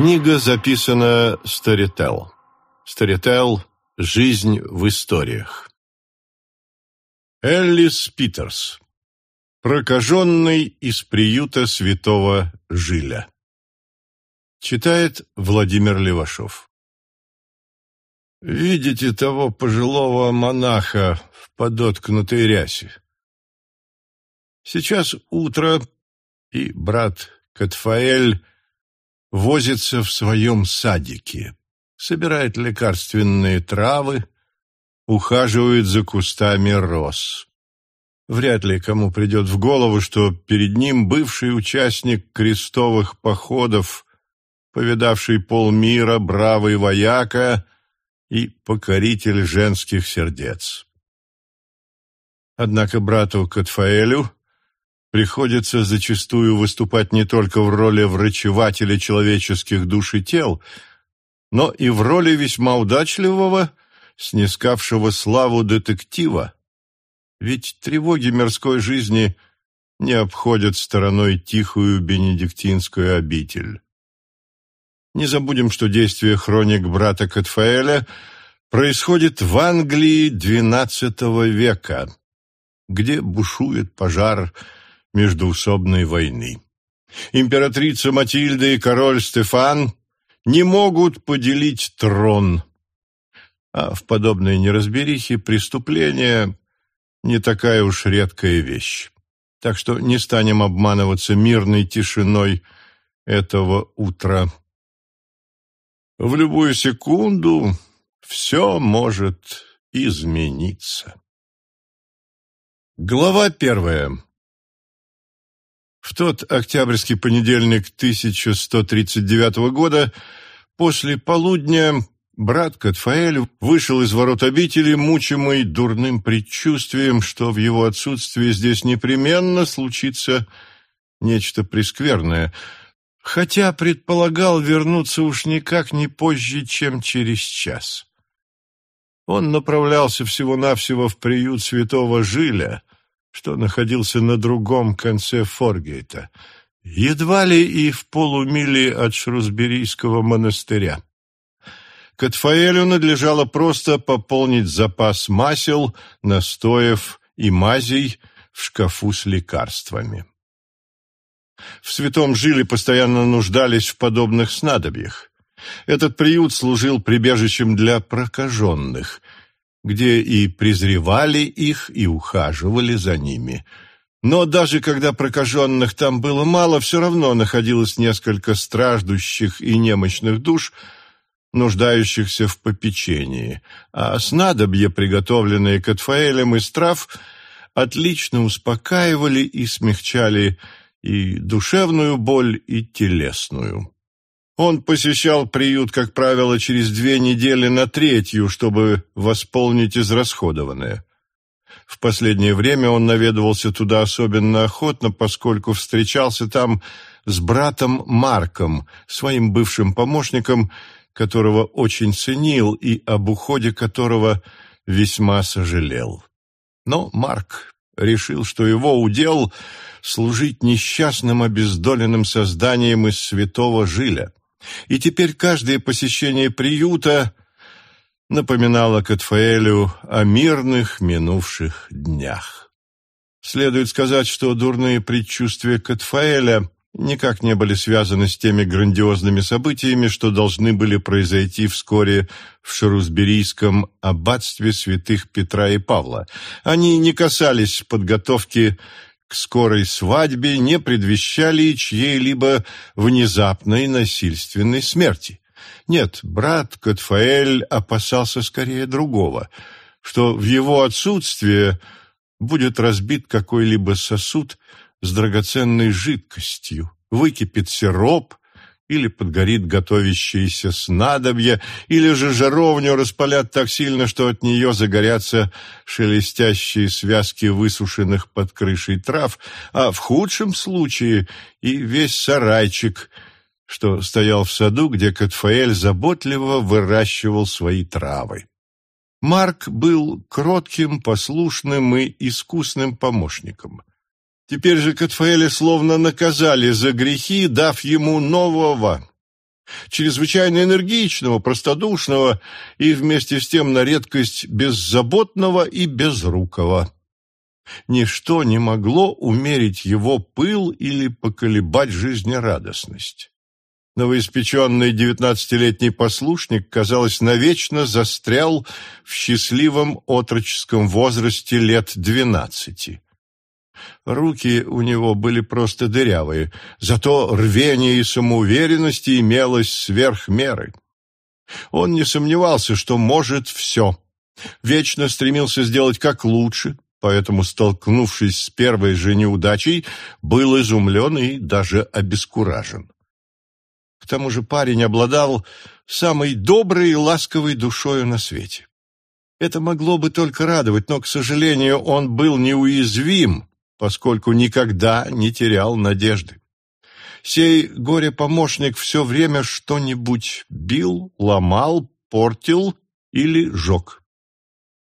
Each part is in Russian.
Книга записана Storytel. Storytel «Жизнь в историях». Эллис Питерс. Прокаженный из приюта святого Жиля. Читает Владимир Левашов. Видите того пожилого монаха в подоткнутой рясе? Сейчас утро, и брат Катфаэль возится в своем садике, собирает лекарственные травы, ухаживает за кустами роз. Вряд ли кому придет в голову, что перед ним бывший участник крестовых походов, повидавший полмира, бравый вояка и покоритель женских сердец. Однако брату Катфаэлю приходится зачастую выступать не только в роли врачевателя человеческих душ и тел, но и в роли весьма удачливого, снискавшего славу детектива. Ведь тревоги мирской жизни не обходят стороной тихую бенедиктинскую обитель. Не забудем, что действие хроник брата Катфаэля происходит в Англии XII века, где бушует пожар междуусобной войны. Императрица Матильда и король Стефан не могут поделить трон, а в подобной неразберихе преступление не такая уж редкая вещь. Так что не станем обманываться мирной тишиной этого утра. В любую секунду все может измениться. Глава первая. В тот октябрьский понедельник 1139 года после полудня брат Катфаэль вышел из ворот обители, мучимый дурным предчувствием, что в его отсутствии здесь непременно случится нечто прескверное, хотя предполагал вернуться уж никак не позже, чем через час. Он направлялся всего-навсего в приют святого Жиля, что находился на другом конце Форгейта, едва ли и в полумиле от Шрусберийского монастыря. Катфаэлю надлежало просто пополнить запас масел, настоев и мазей в шкафу с лекарствами. В святом жиле постоянно нуждались в подобных снадобьях. Этот приют служил прибежищем для прокаженных – где и презревали их, и ухаживали за ними. Но даже когда прокаженных там было мало, все равно находилось несколько страждущих и немощных душ, нуждающихся в попечении, а снадобья, приготовленные Катфаэлем из трав, отлично успокаивали и смягчали и душевную боль, и телесную. Он посещал приют, как правило, через две недели на третью, чтобы восполнить израсходованное. В последнее время он наведывался туда особенно охотно, поскольку встречался там с братом Марком, своим бывшим помощником, которого очень ценил и об уходе которого весьма сожалел. Но Марк решил, что его удел — служить несчастным обездоленным созданием из святого Жиля. И теперь каждое посещение приюта напоминало Катфаэлю о мирных минувших днях. Следует сказать, что дурные предчувствия Катфаэля никак не были связаны с теми грандиозными событиями, что должны были произойти вскоре в Шарузберийском аббатстве святых Петра и Павла. Они не касались подготовки к скорой свадьбе не предвещали чьей-либо внезапной насильственной смерти. Нет, брат Катфаэль опасался скорее другого, что в его отсутствие будет разбит какой-либо сосуд с драгоценной жидкостью, выкипит сироп, или подгорит готовящееся снадобье, или же жаровню распалят так сильно, что от нее загорятся шелестящие связки высушенных под крышей трав, а в худшем случае и весь сарайчик, что стоял в саду, где Катфаэль заботливо выращивал свои травы. Марк был кротким, послушным и искусным помощником. Теперь же Катфаэля словно наказали за грехи, дав ему нового, чрезвычайно энергичного, простодушного и вместе с тем на редкость беззаботного и безрукого. Ничто не могло умерить его пыл или поколебать жизнерадостность. Новоиспеченный девятнадцатилетний послушник, казалось, навечно застрял в счастливом отроческом возрасте лет двенадцати. Руки у него были просто дырявые, зато рвение и самоуверенность имелось сверх меры. Он не сомневался, что может все. Вечно стремился сделать как лучше, поэтому, столкнувшись с первой же неудачей, был изумлен и даже обескуражен. К тому же парень обладал самой доброй и ласковой душою на свете. Это могло бы только радовать, но, к сожалению, он был неуязвим поскольку никогда не терял надежды. Сей горе-помощник все время что-нибудь бил, ломал, портил или жег.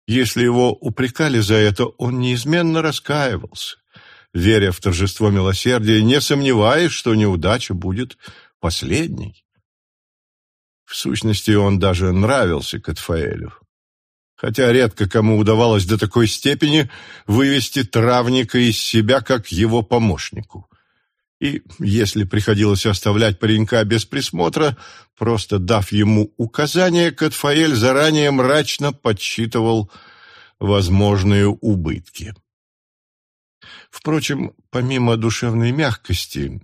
Если его упрекали за это, он неизменно раскаивался, веря в торжество милосердия, не сомневаясь, что неудача будет последней. В сущности, он даже нравился Катфаэлю хотя редко кому удавалось до такой степени вывести травника из себя как его помощнику. И если приходилось оставлять паренька без присмотра, просто дав ему указания, Катфаэль заранее мрачно подсчитывал возможные убытки. Впрочем, помимо душевной мягкости,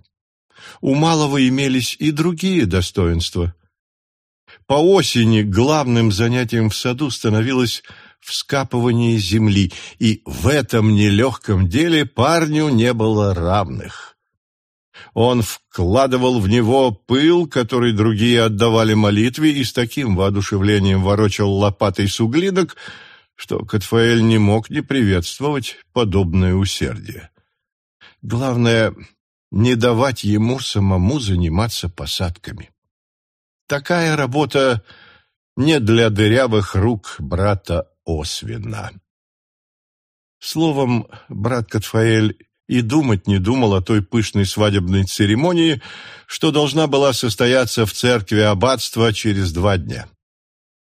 у малого имелись и другие достоинства – по осени главным занятием в саду становилось вскапывание земли, и в этом нелегком деле парню не было равных. Он вкладывал в него пыл, который другие отдавали молитве, и с таким воодушевлением ворочал лопатой суглинок, что Катфаэль не мог не приветствовать подобное усердие. Главное — не давать ему самому заниматься посадками. Такая работа не для дырявых рук брата Освина. Словом, брат Катфаэль и думать не думал о той пышной свадебной церемонии, что должна была состояться в церкви аббатства через два дня.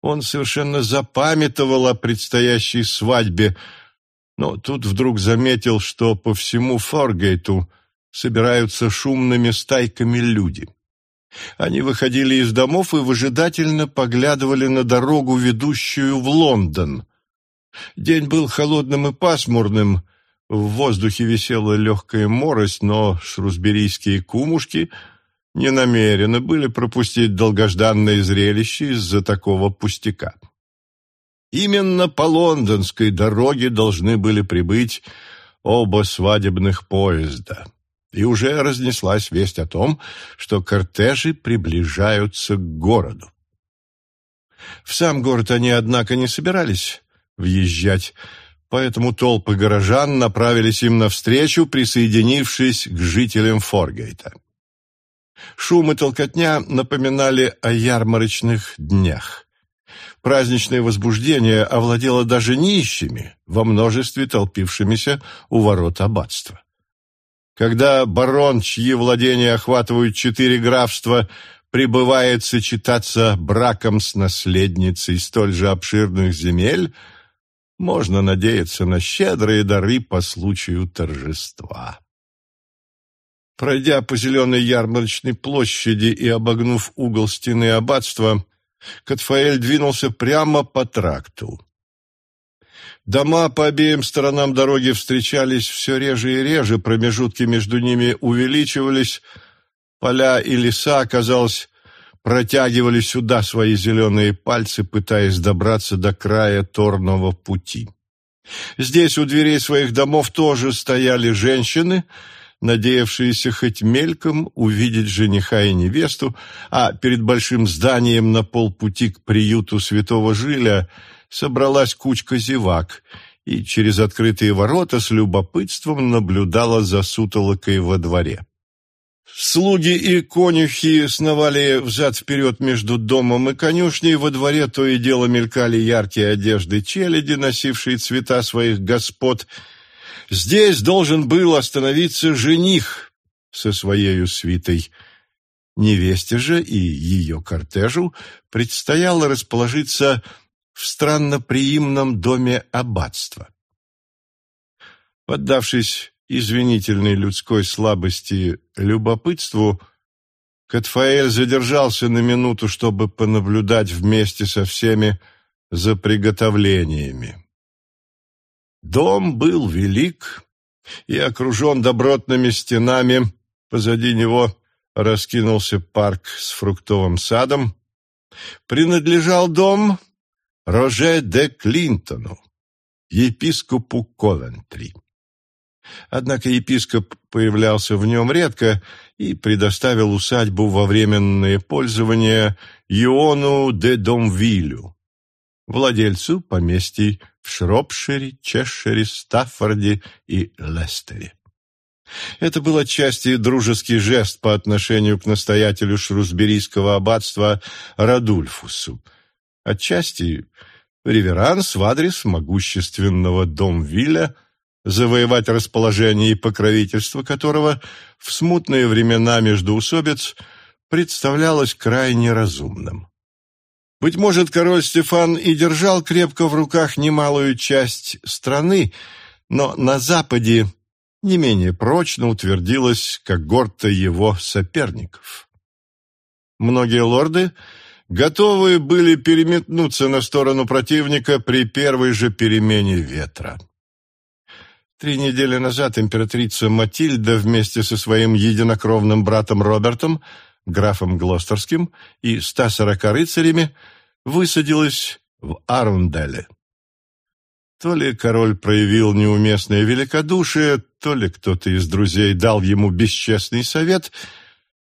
Он совершенно запамятовал о предстоящей свадьбе, но тут вдруг заметил, что по всему Форгейту собираются шумными стайками люди. Они выходили из домов и выжидательно поглядывали на дорогу, ведущую в Лондон. День был холодным и пасмурным, в воздухе висела легкая морость, но шрусберийские кумушки не намерены были пропустить долгожданное зрелище из-за такого пустяка. Именно по лондонской дороге должны были прибыть оба свадебных поезда и уже разнеслась весть о том, что кортежи приближаются к городу. В сам город они, однако, не собирались въезжать, поэтому толпы горожан направились им навстречу, присоединившись к жителям Форгейта. Шум и толкотня напоминали о ярмарочных днях. Праздничное возбуждение овладело даже нищими, во множестве толпившимися у ворот аббатства. Когда барон, чьи владения охватывают четыре графства, прибывает сочетаться браком с наследницей столь же обширных земель, можно надеяться на щедрые дары по случаю торжества. Пройдя по зеленой ярмарочной площади и обогнув угол стены аббатства, Катфаэль двинулся прямо по тракту. Дома по обеим сторонам дороги встречались все реже и реже, промежутки между ними увеличивались, поля и леса, казалось, протягивали сюда свои зеленые пальцы, пытаясь добраться до края торного пути. Здесь у дверей своих домов тоже стояли женщины, надеявшиеся хоть мельком увидеть жениха и невесту, а перед большим зданием на полпути к приюту святого Жиля – собралась кучка зевак и через открытые ворота с любопытством наблюдала за сутолокой во дворе. Слуги и конюхи сновали взад-вперед между домом и конюшней, во дворе то и дело мелькали яркие одежды челяди, носившие цвета своих господ. Здесь должен был остановиться жених со своей свитой. Невесте же и ее кортежу предстояло расположиться в странноприимном доме аббатства. Поддавшись извинительной людской слабости любопытству, Катфаэль задержался на минуту, чтобы понаблюдать вместе со всеми за приготовлениями. Дом был велик и окружен добротными стенами. Позади него раскинулся парк с фруктовым садом. Принадлежал дом Роже де Клинтону, епископу Ковентри. Однако епископ появлялся в нем редко и предоставил усадьбу во временное пользование Иону де Домвилю, владельцу поместий в Шропшире, Чешире, Стаффорде и Лестере. Это был отчасти дружеский жест по отношению к настоятелю Шрусберийского аббатства Радульфусу, отчасти реверанс в адрес могущественного Домвиля, завоевать расположение и покровительство которого в смутные времена междоусобиц представлялось крайне разумным. Быть может, король Стефан и держал крепко в руках немалую часть страны, но на Западе не менее прочно утвердилась когорта его соперников. Многие лорды готовы были переметнуться на сторону противника при первой же перемене ветра. Три недели назад императрица Матильда вместе со своим единокровным братом Робертом графом Глостерским и 140 рыцарями высадилась в Арунделе. То ли король проявил неуместное великодушие, то ли кто-то из друзей дал ему бесчестный совет,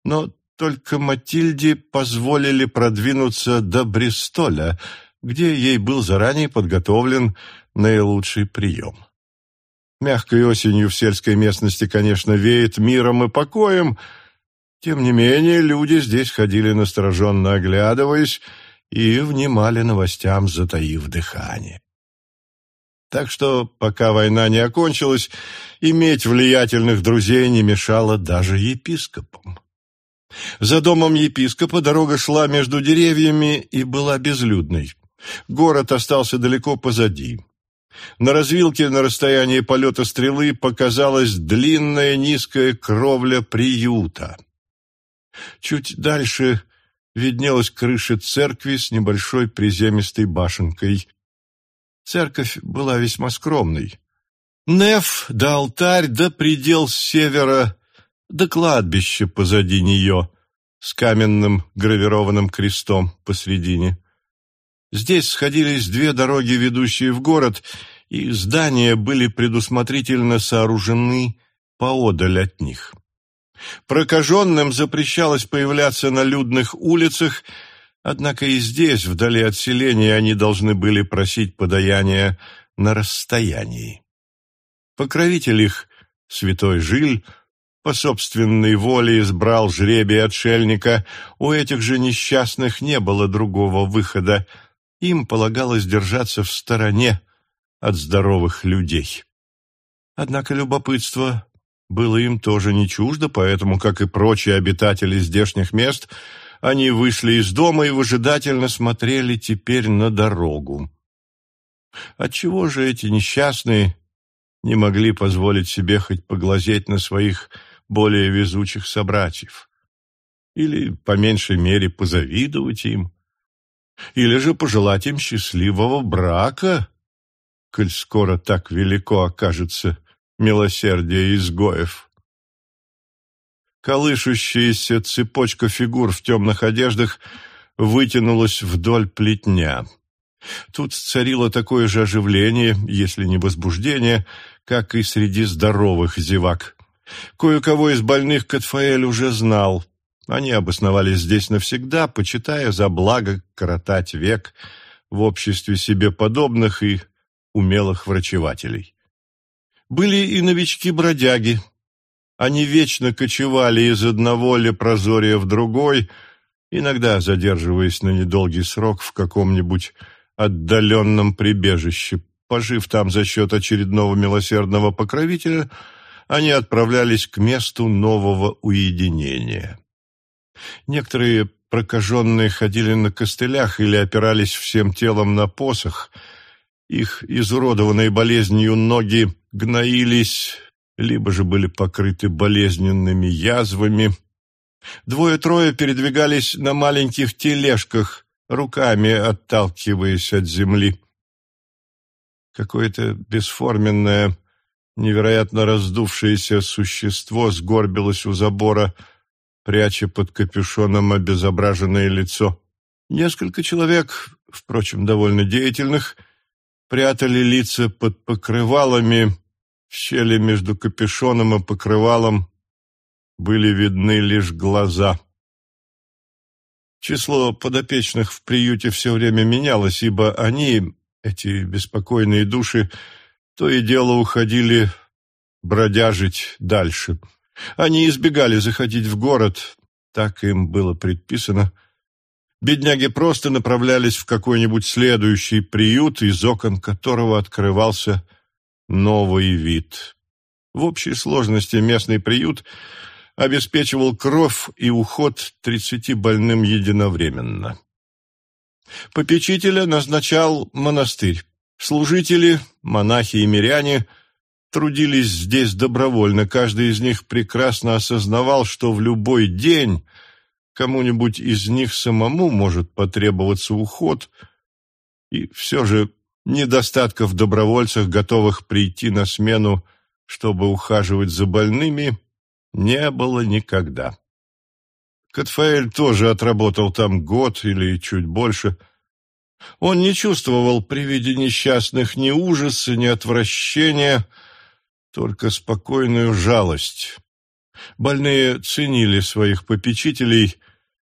но только Матильде позволили продвинуться до Бристоля, где ей был заранее подготовлен наилучший прием. Мягкой осенью в сельской местности, конечно, веет миром и покоем, тем не менее, люди здесь ходили настороженно оглядываясь и внимали новостям, затаив дыхание. Так что, пока война не окончилась, иметь влиятельных друзей не мешало даже епископам. За домом епископа дорога шла между деревьями и была безлюдной. Город остался далеко позади. На развилке на расстоянии полета стрелы показалась длинная низкая кровля приюта. Чуть дальше виднелась крыша церкви с небольшой приземистой башенкой. Церковь была весьма скромной. Неф да алтарь да предел с севера да кладбище позади нее с каменным гравированным крестом посредине. Здесь сходились две дороги, ведущие в город, и здания были предусмотрительно сооружены поодаль от них. Прокаженным запрещалось появляться на людных улицах, однако и здесь, вдали от селения, они должны были просить подаяния на расстоянии. Покровитель их, святой Жиль, по собственной воле избрал жребий отшельника, у этих же несчастных не было другого выхода, им полагалось держаться в стороне от здоровых людей. Однако любопытство было им тоже не чуждо, поэтому, как и прочие обитатели здешних мест, они вышли из дома и выжидательно смотрели теперь на дорогу. Отчего же эти несчастные не могли позволить себе хоть поглазеть на своих более везучих собратьев? Или, по меньшей мере, позавидовать им? Или же пожелать им счастливого брака, коль скоро так велико окажется милосердие изгоев. Колышущаяся цепочка фигур в темных одеждах вытянулась вдоль плетня. Тут царило такое же оживление, если не возбуждение, как и среди здоровых зевак. Кое-кого из больных Катфаэль уже знал. Они обосновались здесь навсегда, почитая за благо коротать век в обществе себе подобных и умелых врачевателей. Были и новички-бродяги. Они вечно кочевали из одного лепрозория в другой, иногда задерживаясь на недолгий срок в каком-нибудь отдаленном прибежище. Пожив там за счет очередного милосердного покровителя, они отправлялись к месту нового уединения. Некоторые прокаженные ходили на костылях или опирались всем телом на посох. Их изуродованные болезнью ноги гноились, либо же были покрыты болезненными язвами. Двое-трое передвигались на маленьких тележках, руками отталкиваясь от земли. Какое-то бесформенное, невероятно раздувшееся существо сгорбилось у забора, пряча под капюшоном обезображенное лицо. Несколько человек, впрочем, довольно деятельных, прятали лица под покрывалами, в щели между капюшоном и покрывалом были видны лишь глаза. Число подопечных в приюте все время менялось, ибо они, эти беспокойные души, то и дело уходили бродяжить дальше. Они избегали заходить в город, так им было предписано. Бедняги просто направлялись в какой-нибудь следующий приют, из окон которого открывался новый вид. В общей сложности местный приют обеспечивал кровь и уход тридцати больным единовременно. Попечителя назначал монастырь. Служители, монахи и миряне трудились здесь добровольно. Каждый из них прекрасно осознавал, что в любой день кому-нибудь из них самому может потребоваться уход, и все же недостатков в добровольцах, готовых прийти на смену, чтобы ухаживать за больными, не было никогда. Катфаэль тоже отработал там год или чуть больше. Он не чувствовал при виде несчастных ни ужаса, ни отвращения, только спокойную жалость. Больные ценили своих попечителей,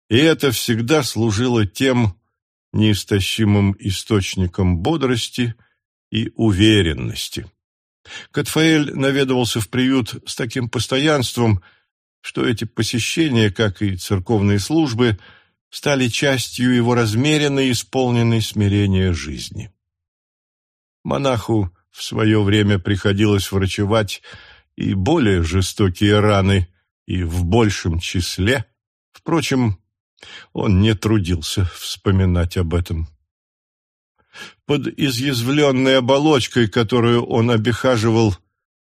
и это всегда служило тем неистощимым источником бодрости и уверенности. Катфаэль наведывался в приют с таким постоянством, что эти посещения, как и церковные службы, стали частью его размеренной, исполненной смирения жизни. Монаху в свое время приходилось врачевать и более жестокие раны, и в большем числе. Впрочем, он не трудился вспоминать об этом. Под изъязвленной оболочкой, которую он обихаживал,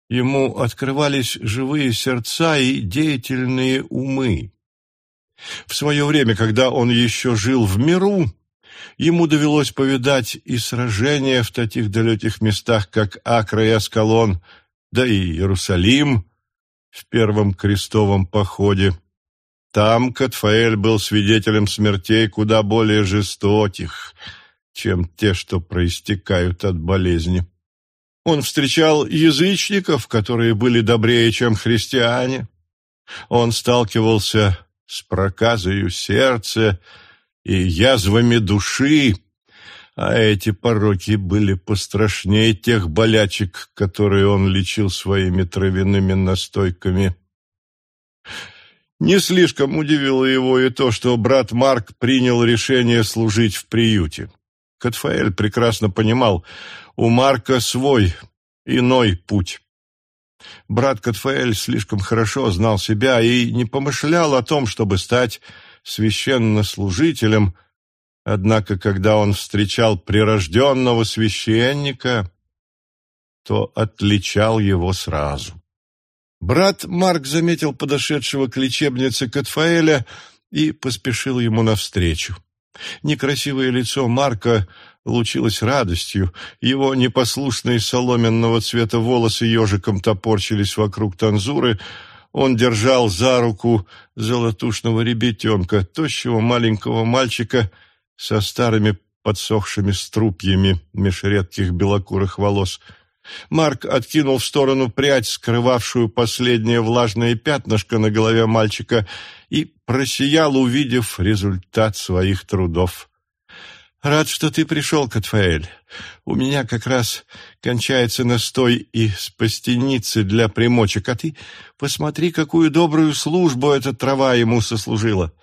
ему открывались живые сердца и деятельные умы. В свое время, когда он еще жил в миру, ему довелось повидать и сражения в таких далеких местах, как Акра и Аскалон, да и Иерусалим в первом крестовом походе. Там Катфаэль был свидетелем смертей куда более жестоких – чем те, что проистекают от болезни. Он встречал язычников, которые были добрее, чем христиане. Он сталкивался с проказою сердца и язвами души, а эти пороки были пострашнее тех болячек, которые он лечил своими травяными настойками. Не слишком удивило его и то, что брат Марк принял решение служить в приюте. Катфаэль прекрасно понимал, у Марка свой, иной путь. Брат Катфаэль слишком хорошо знал себя и не помышлял о том, чтобы стать священнослужителем, однако, когда он встречал прирожденного священника, то отличал его сразу. Брат Марк заметил подошедшего к лечебнице Катфаэля и поспешил ему навстречу. Некрасивое лицо Марка лучилось радостью, его непослушные соломенного цвета волосы ежиком топорчились вокруг танзуры, он держал за руку золотушного ребятенка, тощего маленького мальчика со старыми подсохшими струпьями меж редких белокурых волос. Марк откинул в сторону прядь, скрывавшую последнее влажное пятнышко на голове мальчика, и просиял, увидев результат своих трудов. «Рад, что ты пришел, Катфаэль. У меня как раз кончается настой и спастеницы для примочек, а ты посмотри, какую добрую службу эта трава ему сослужила.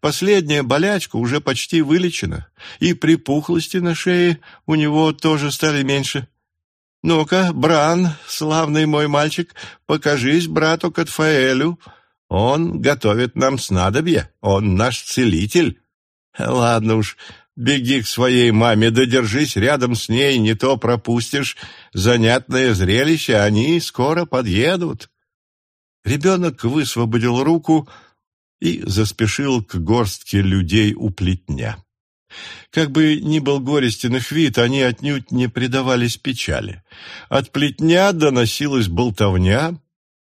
Последняя болячка уже почти вылечена, и припухлости на шее у него тоже стали меньше. Ну-ка, Бран, славный мой мальчик, покажись брату Катфаэлю». Он готовит нам снадобье, он наш целитель. Ладно уж, беги к своей маме, да рядом с ней, не то пропустишь занятное зрелище, они скоро подъедут». Ребенок высвободил руку и заспешил к горстке людей у плетня. Как бы ни был горестен их вид, они отнюдь не предавались печали. От плетня доносилась болтовня,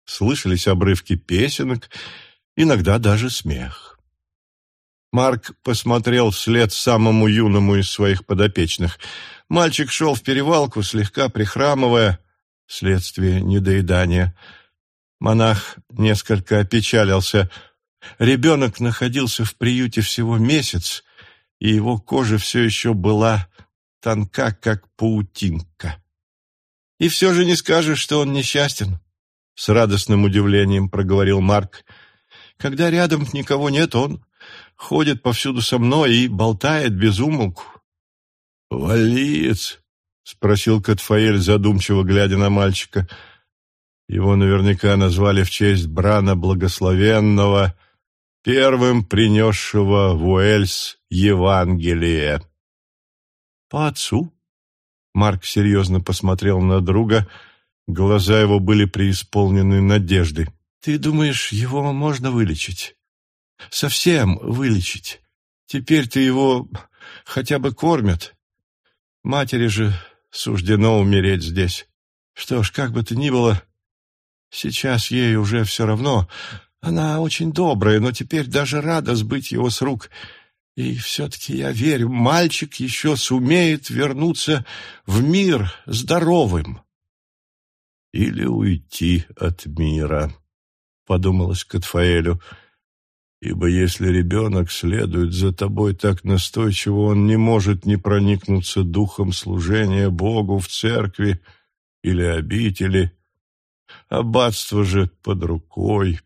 слышались обрывки песенок, иногда даже смех. Марк посмотрел вслед самому юному из своих подопечных. Мальчик шел в перевалку, слегка прихрамывая, вследствие недоедания. Монах несколько опечалился. Ребенок находился в приюте всего месяц, и его кожа все еще была тонка, как паутинка. «И все же не скажешь, что он несчастен», — с радостным удивлением проговорил Марк. «Когда рядом никого нет, он ходит повсюду со мной и болтает без умолку». «Валиец?» — спросил Катфаэль, задумчиво глядя на мальчика. Его наверняка назвали в честь Брана Благословенного — первым принесшего в Уэльс Евангелие. «По отцу?» Марк серьезно посмотрел на друга, глаза его были преисполнены надежды. «Ты думаешь, его можно вылечить? Совсем вылечить? Теперь ты его хотя бы кормят. Матери же суждено умереть здесь. Что ж, как бы то ни было, сейчас ей уже все равно, она очень добрая, но теперь даже рада сбыть его с рук. И все-таки я верю, мальчик еще сумеет вернуться в мир здоровым. Или уйти от мира, подумалось Катфаэлю. Ибо если ребенок следует за тобой так настойчиво, он не может не проникнуться духом служения Богу в церкви или обители. Аббатство же под рукой,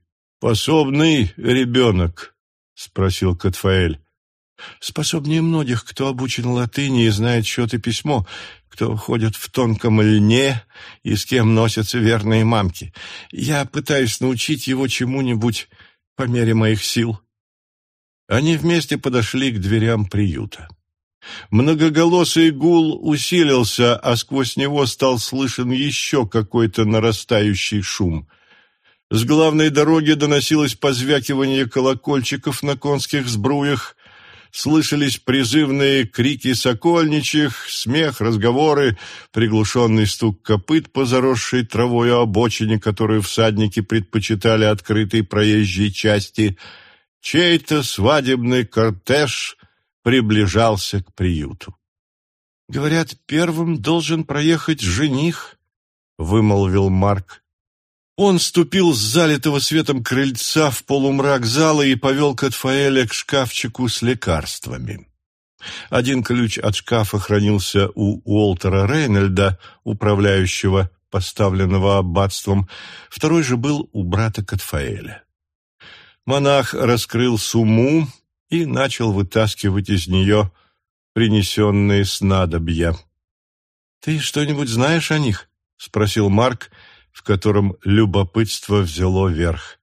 «Способный ребенок?» — спросил Катфаэль. «Способнее многих, кто обучен латыни и знает счет и письмо, кто ходит в тонком льне и с кем носятся верные мамки. Я пытаюсь научить его чему-нибудь по мере моих сил». Они вместе подошли к дверям приюта. Многоголосый гул усилился, а сквозь него стал слышен еще какой-то нарастающий шум — с главной дороги доносилось позвякивание колокольчиков на конских сбруях, слышались призывные крики сокольничьих, смех, разговоры, приглушенный стук копыт по заросшей травою обочине, которую всадники предпочитали открытой проезжей части. Чей-то свадебный кортеж приближался к приюту. «Говорят, первым должен проехать жених», — вымолвил Марк. Он ступил с залитого светом крыльца в полумрак зала и повел Катфаэля к шкафчику с лекарствами. Один ключ от шкафа хранился у Уолтера Рейнольда, управляющего, поставленного аббатством, второй же был у брата Катфаэля. Монах раскрыл сумму и начал вытаскивать из нее принесенные снадобья. «Ты что-нибудь знаешь о них?» — спросил Марк, — в котором любопытство взяло верх.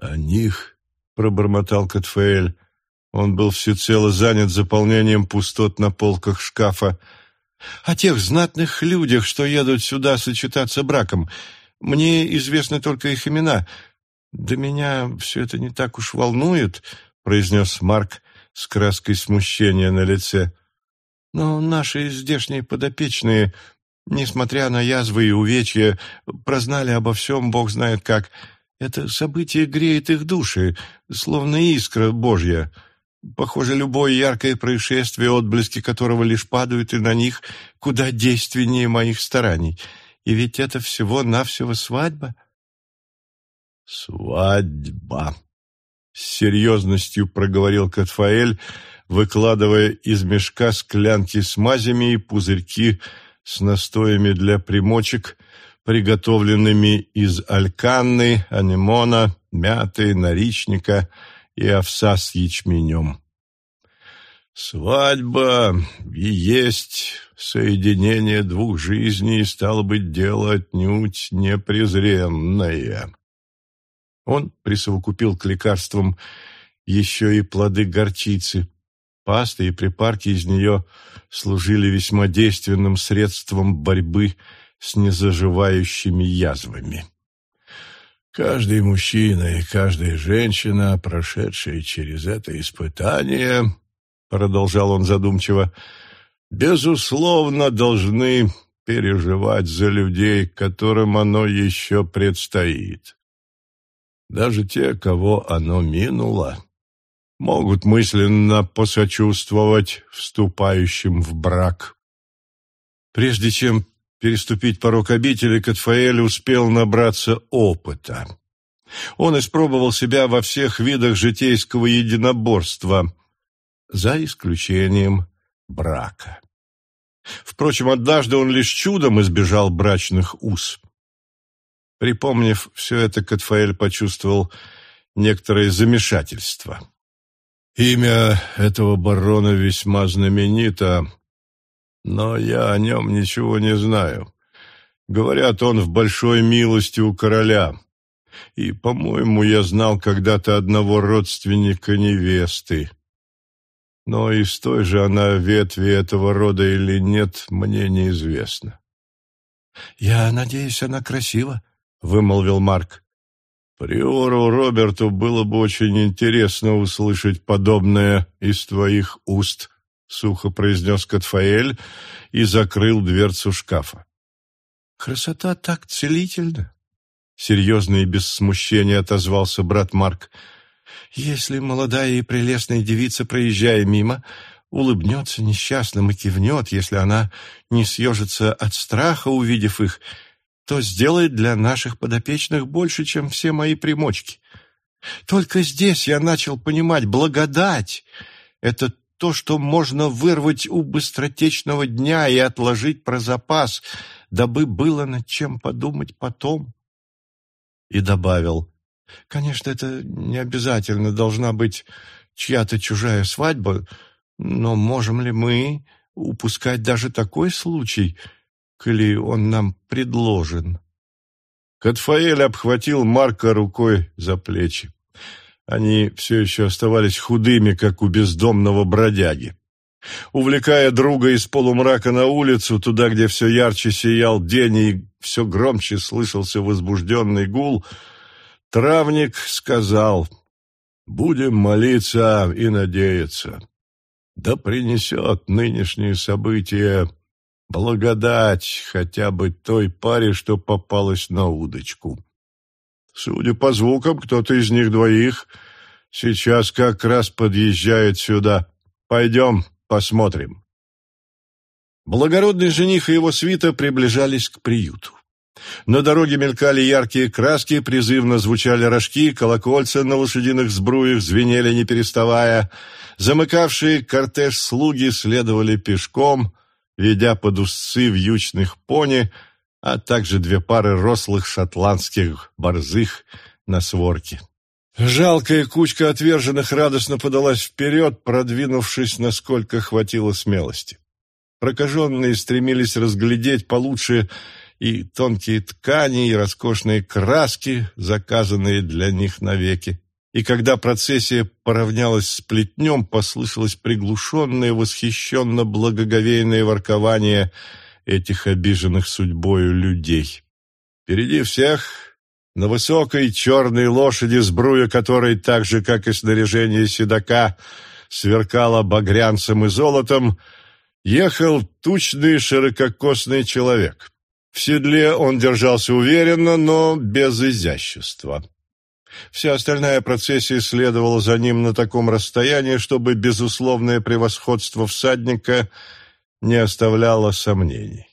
«О них?» — пробормотал Катфаэль. Он был всецело занят заполнением пустот на полках шкафа. «О тех знатных людях, что едут сюда сочетаться браком. Мне известны только их имена. Да меня все это не так уж волнует», — произнес Марк с краской смущения на лице. «Но наши здешние подопечные Несмотря на язвы и увечья, прознали обо всем, Бог знает как. Это событие греет их души, словно искра Божья. Похоже, любое яркое происшествие, отблески которого лишь падают и на них, куда действеннее моих стараний. И ведь это всего-навсего свадьба. «Свадьба!» — с серьезностью проговорил Катфаэль, выкладывая из мешка склянки с мазями и пузырьки с настоями для примочек, приготовленными из альканны, анемона, мяты, наричника и овса с ячменем. Свадьба и есть соединение двух жизней, стало быть, дело отнюдь непрезренное. Он присовокупил к лекарствам еще и плоды горчицы. Пасты и припарки из нее служили весьма действенным средством борьбы с незаживающими язвами. Каждый мужчина и каждая женщина, прошедшие через это испытание, продолжал он задумчиво, безусловно, должны переживать за людей, которым оно еще предстоит. Даже те, кого оно минуло, могут мысленно посочувствовать вступающим в брак. Прежде чем переступить порог обители, Катфаэль успел набраться опыта. Он испробовал себя во всех видах житейского единоборства, за исключением брака. Впрочем, однажды он лишь чудом избежал брачных уз. Припомнив все это, Катфаэль почувствовал некоторое замешательство. Имя этого барона весьма знаменито, но я о нем ничего не знаю. Говорят, он в большой милости у короля. И, по-моему, я знал когда-то одного родственника невесты. Но из той же она ветви этого рода или нет, мне неизвестно. «Я надеюсь, она красива», — вымолвил Марк. «Приору Роберту было бы очень интересно услышать подобное из твоих уст», сухо произнес Катфаэль и закрыл дверцу шкафа. Красота так целительна, серьезно и без смущения отозвался брат Марк. Если молодая и прелестная девица, проезжая мимо, улыбнется несчастным и кивнет, если она не съежится от страха, увидев их, то сделает для наших подопечных больше, чем все мои примочки. Только здесь я начал понимать, благодать — это то, что можно вырвать у быстротечного дня и отложить про запас, дабы было над чем подумать потом. И добавил, конечно, это не обязательно должна быть чья-то чужая свадьба, но можем ли мы упускать даже такой случай, коли он нам предложен? Катфаэль обхватил Марка рукой за плечи. Они все еще оставались худыми, как у бездомного бродяги. Увлекая друга из полумрака на улицу, туда, где все ярче сиял день и все громче слышался возбужденный гул, травник сказал, «Будем молиться и надеяться. Да принесет нынешнее событие благодать хотя бы той паре, что попалась на удочку». Судя по звукам, кто-то из них двоих сейчас как раз подъезжает сюда. Пойдем, посмотрим. Благородный жених и его свита приближались к приюту. На дороге мелькали яркие краски, призывно звучали рожки, колокольца на лошадиных сбруях звенели не переставая. Замыкавшие кортеж слуги следовали пешком, ведя под узцы вьючных пони, а также две пары рослых шотландских борзых на сворке. Жалкая кучка отверженных радостно подалась вперед, продвинувшись, насколько хватило смелости. Прокаженные стремились разглядеть получше и тонкие ткани, и роскошные краски, заказанные для них навеки. И когда процессия поравнялась с плетнем, послышалось приглушенное, восхищенно благоговейное воркование — этих обиженных судьбою людей. Впереди всех, на высокой черной лошади, сбруя которой, так же, как и снаряжение седока, сверкала багрянцем и золотом, ехал тучный ширококосный человек. В седле он держался уверенно, но без изящества. Вся остальная процессия следовала за ним на таком расстоянии, чтобы безусловное превосходство всадника – не оставляло сомнений.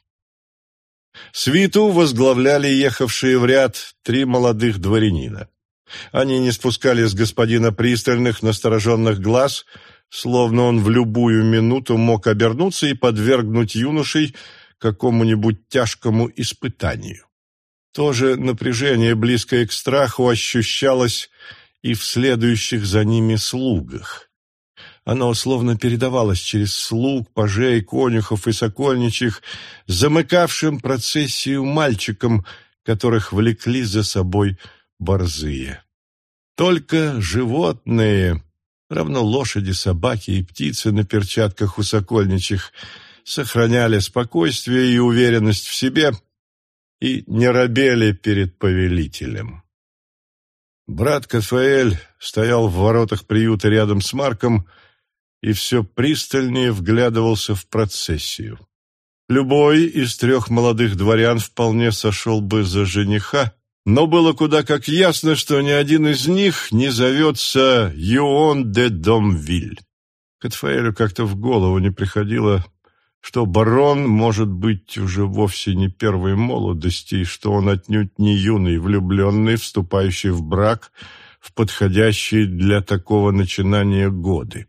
Свиту возглавляли ехавшие в ряд три молодых дворянина. Они не спускали с господина пристальных, настороженных глаз, словно он в любую минуту мог обернуться и подвергнуть юношей какому-нибудь тяжкому испытанию. То же напряжение, близкое к страху, ощущалось и в следующих за ними слугах. Оно словно передавалось через слуг, пажей, конюхов и сокольничьих, замыкавшим процессию мальчикам, которых влекли за собой борзые. Только животные, равно лошади, собаки и птицы на перчатках у сокольничьих, сохраняли спокойствие и уверенность в себе и не робели перед повелителем. Брат Кафаэль стоял в воротах приюта рядом с Марком и все пристальнее вглядывался в процессию. Любой из трех молодых дворян вполне сошел бы за жениха, но было куда как ясно, что ни один из них не зовется Юон де Домвиль. Катфаэлю как-то в голову не приходило, что барон может быть уже вовсе не первой молодости, и что он отнюдь не юный влюбленный, вступающий в брак в подходящие для такого начинания годы.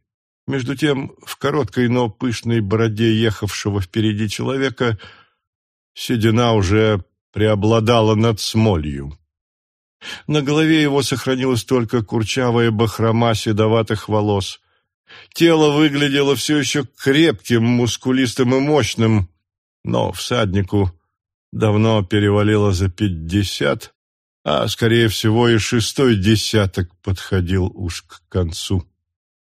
Между тем, в короткой, но пышной бороде ехавшего впереди человека седина уже преобладала над смолью. На голове его сохранилась только курчавая бахрома седоватых волос. Тело выглядело все еще крепким, мускулистым и мощным, но всаднику давно перевалило за пятьдесят, а, скорее всего, и шестой десяток подходил уж к концу.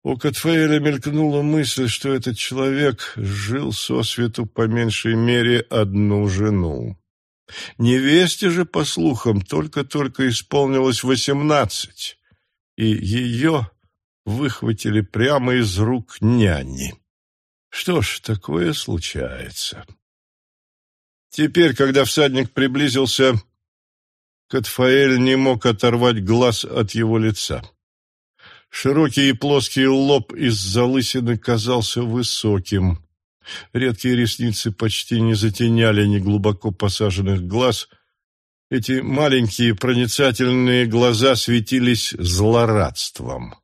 У Катфаэля мелькнула мысль, что этот человек жил сосвету по меньшей мере одну жену. Невесте же, по слухам, только-только исполнилось восемнадцать, и ее выхватили прямо из рук няни. Что ж, такое случается. Теперь, когда всадник приблизился, Катфаэль не мог оторвать глаз от его лица. Широкий и плоский лоб из залысины казался высоким. Редкие ресницы почти не затеняли неглубоко посаженных глаз. Эти маленькие проницательные глаза светились злорадством.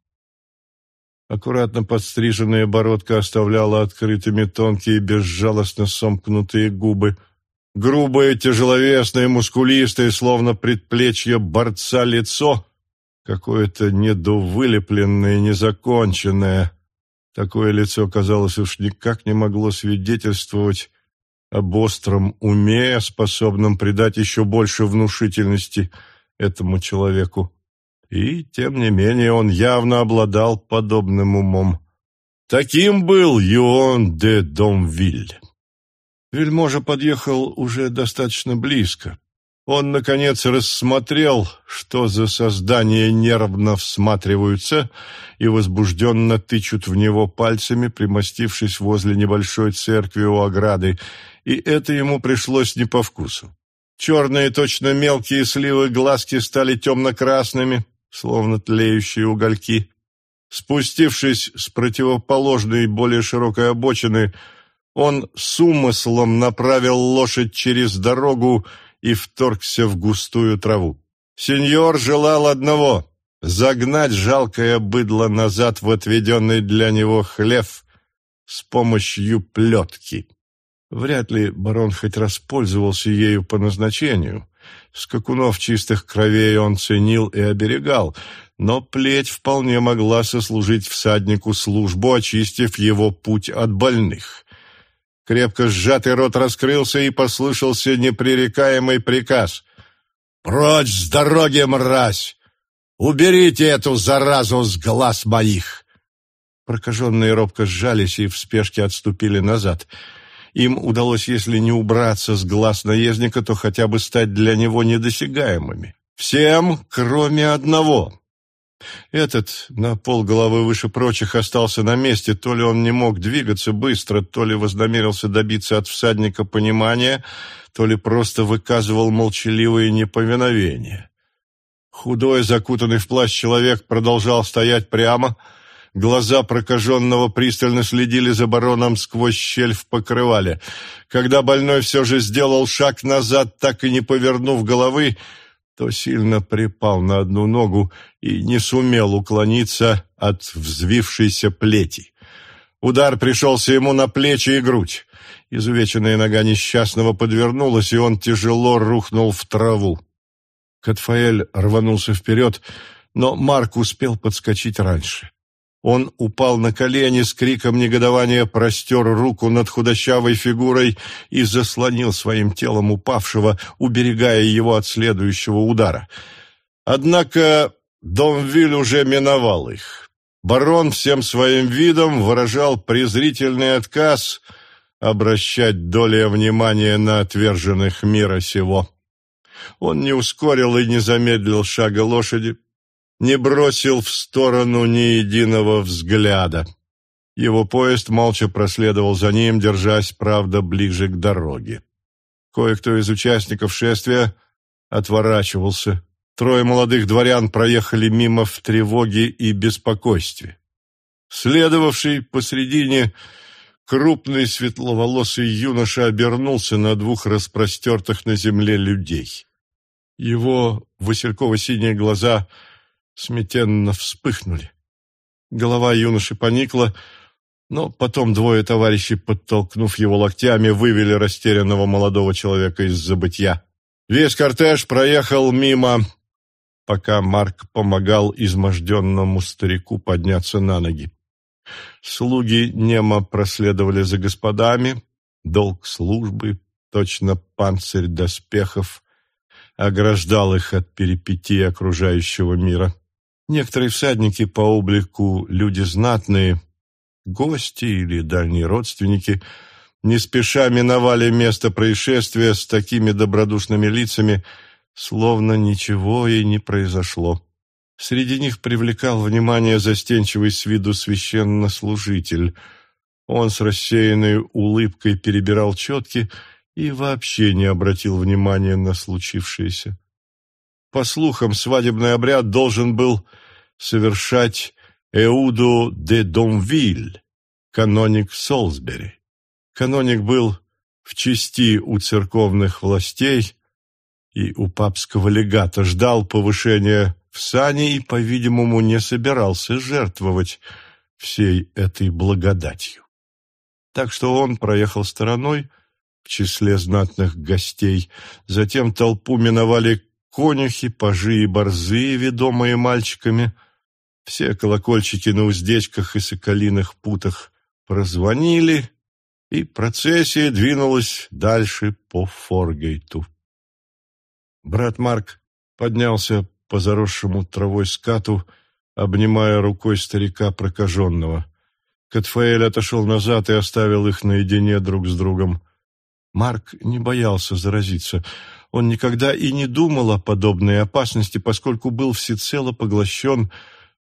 Аккуратно подстриженная бородка оставляла открытыми тонкие, безжалостно сомкнутые губы. Грубое, тяжеловесное, мускулистое, словно предплечье борца лицо какое-то недовылепленное, незаконченное. Такое лицо, казалось, уж никак не могло свидетельствовать об остром уме, способном придать еще больше внушительности этому человеку. И, тем не менее, он явно обладал подобным умом. Таким был Юон де Домвиль. Вельможа подъехал уже достаточно близко. Он, наконец, рассмотрел, что за создания нервно всматриваются и возбужденно тычут в него пальцами, примостившись возле небольшой церкви у ограды, и это ему пришлось не по вкусу. Черные, точно мелкие сливы глазки стали темно-красными, словно тлеющие угольки. Спустившись с противоположной, более широкой обочины, он с умыслом направил лошадь через дорогу и вторгся в густую траву. Сеньор желал одного — загнать жалкое быдло назад в отведенный для него хлев с помощью плетки. Вряд ли барон хоть распользовался ею по назначению. Скакунов чистых кровей он ценил и оберегал, но плеть вполне могла сослужить всаднику службу, очистив его путь от больных. Крепко сжатый рот раскрылся, и послышался непререкаемый приказ. «Прочь с дороги, мразь! Уберите эту заразу с глаз моих!» Прокаженные робко сжались и в спешке отступили назад. Им удалось, если не убраться с глаз наездника, то хотя бы стать для него недосягаемыми. Всем, кроме одного. Этот на полголовы выше прочих остался на месте, то ли он не мог двигаться быстро, то ли вознамерился добиться от всадника понимания, то ли просто выказывал молчаливое неповиновение. Худой, закутанный в плащ человек продолжал стоять прямо, глаза прокаженного пристально следили за бароном сквозь щель в покрывале. Когда больной все же сделал шаг назад, так и не повернув головы, то сильно припал на одну ногу и не сумел уклониться от взвившейся плети. Удар пришелся ему на плечи и грудь. Изувеченная нога несчастного подвернулась, и он тяжело рухнул в траву. Катфаэль рванулся вперед, но Марк успел подскочить раньше. Он упал на колени с криком негодования, простер руку над худощавой фигурой и заслонил своим телом упавшего, уберегая его от следующего удара. Однако Домвиль уже миновал их. Барон всем своим видом выражал презрительный отказ обращать долей внимания на отверженных мира сего. Он не ускорил и не замедлил шага лошади, не бросил в сторону ни единого взгляда. Его поезд молча проследовал за ним, держась, правда, ближе к дороге. Кое-кто из участников шествия отворачивался. Трое молодых дворян проехали мимо в тревоге и беспокойстве. Следовавший посредине крупный светловолосый юноша обернулся на двух распростертых на земле людей. Его васильково-синие глаза сметенно вспыхнули. Голова юноши поникла, но потом двое товарищей, подтолкнув его локтями, вывели растерянного молодого человека из забытья. Весь кортеж проехал мимо, пока Марк помогал изможденному старику подняться на ноги. Слуги немо проследовали за господами, долг службы, точно панцирь доспехов, ограждал их от перипетий окружающего мира. Некоторые всадники по облику люди знатные, гости или дальние родственники, не спеша миновали место происшествия с такими добродушными лицами, словно ничего и не произошло. Среди них привлекал внимание застенчивый с виду священнослужитель. Он с рассеянной улыбкой перебирал четки и вообще не обратил внимания на случившееся. По слухам, свадебный обряд должен был совершать Эуду де Домвиль, каноник Солсбери. Каноник был в чести у церковных властей и у папского легата, ждал повышения в сане и, по-видимому, не собирался жертвовать всей этой благодатью. Так что он проехал стороной, в числе знатных гостей. Затем толпу миновали конюхи, пажи и борзы, ведомые мальчиками. Все колокольчики на уздечках и соколиных путах прозвонили, и процессия двинулась дальше по Форгейту. Брат Марк поднялся по заросшему травой скату, обнимая рукой старика прокаженного. Катфаэль отошел назад и оставил их наедине друг с другом. Марк не боялся заразиться. Он никогда и не думал о подобной опасности, поскольку был всецело поглощен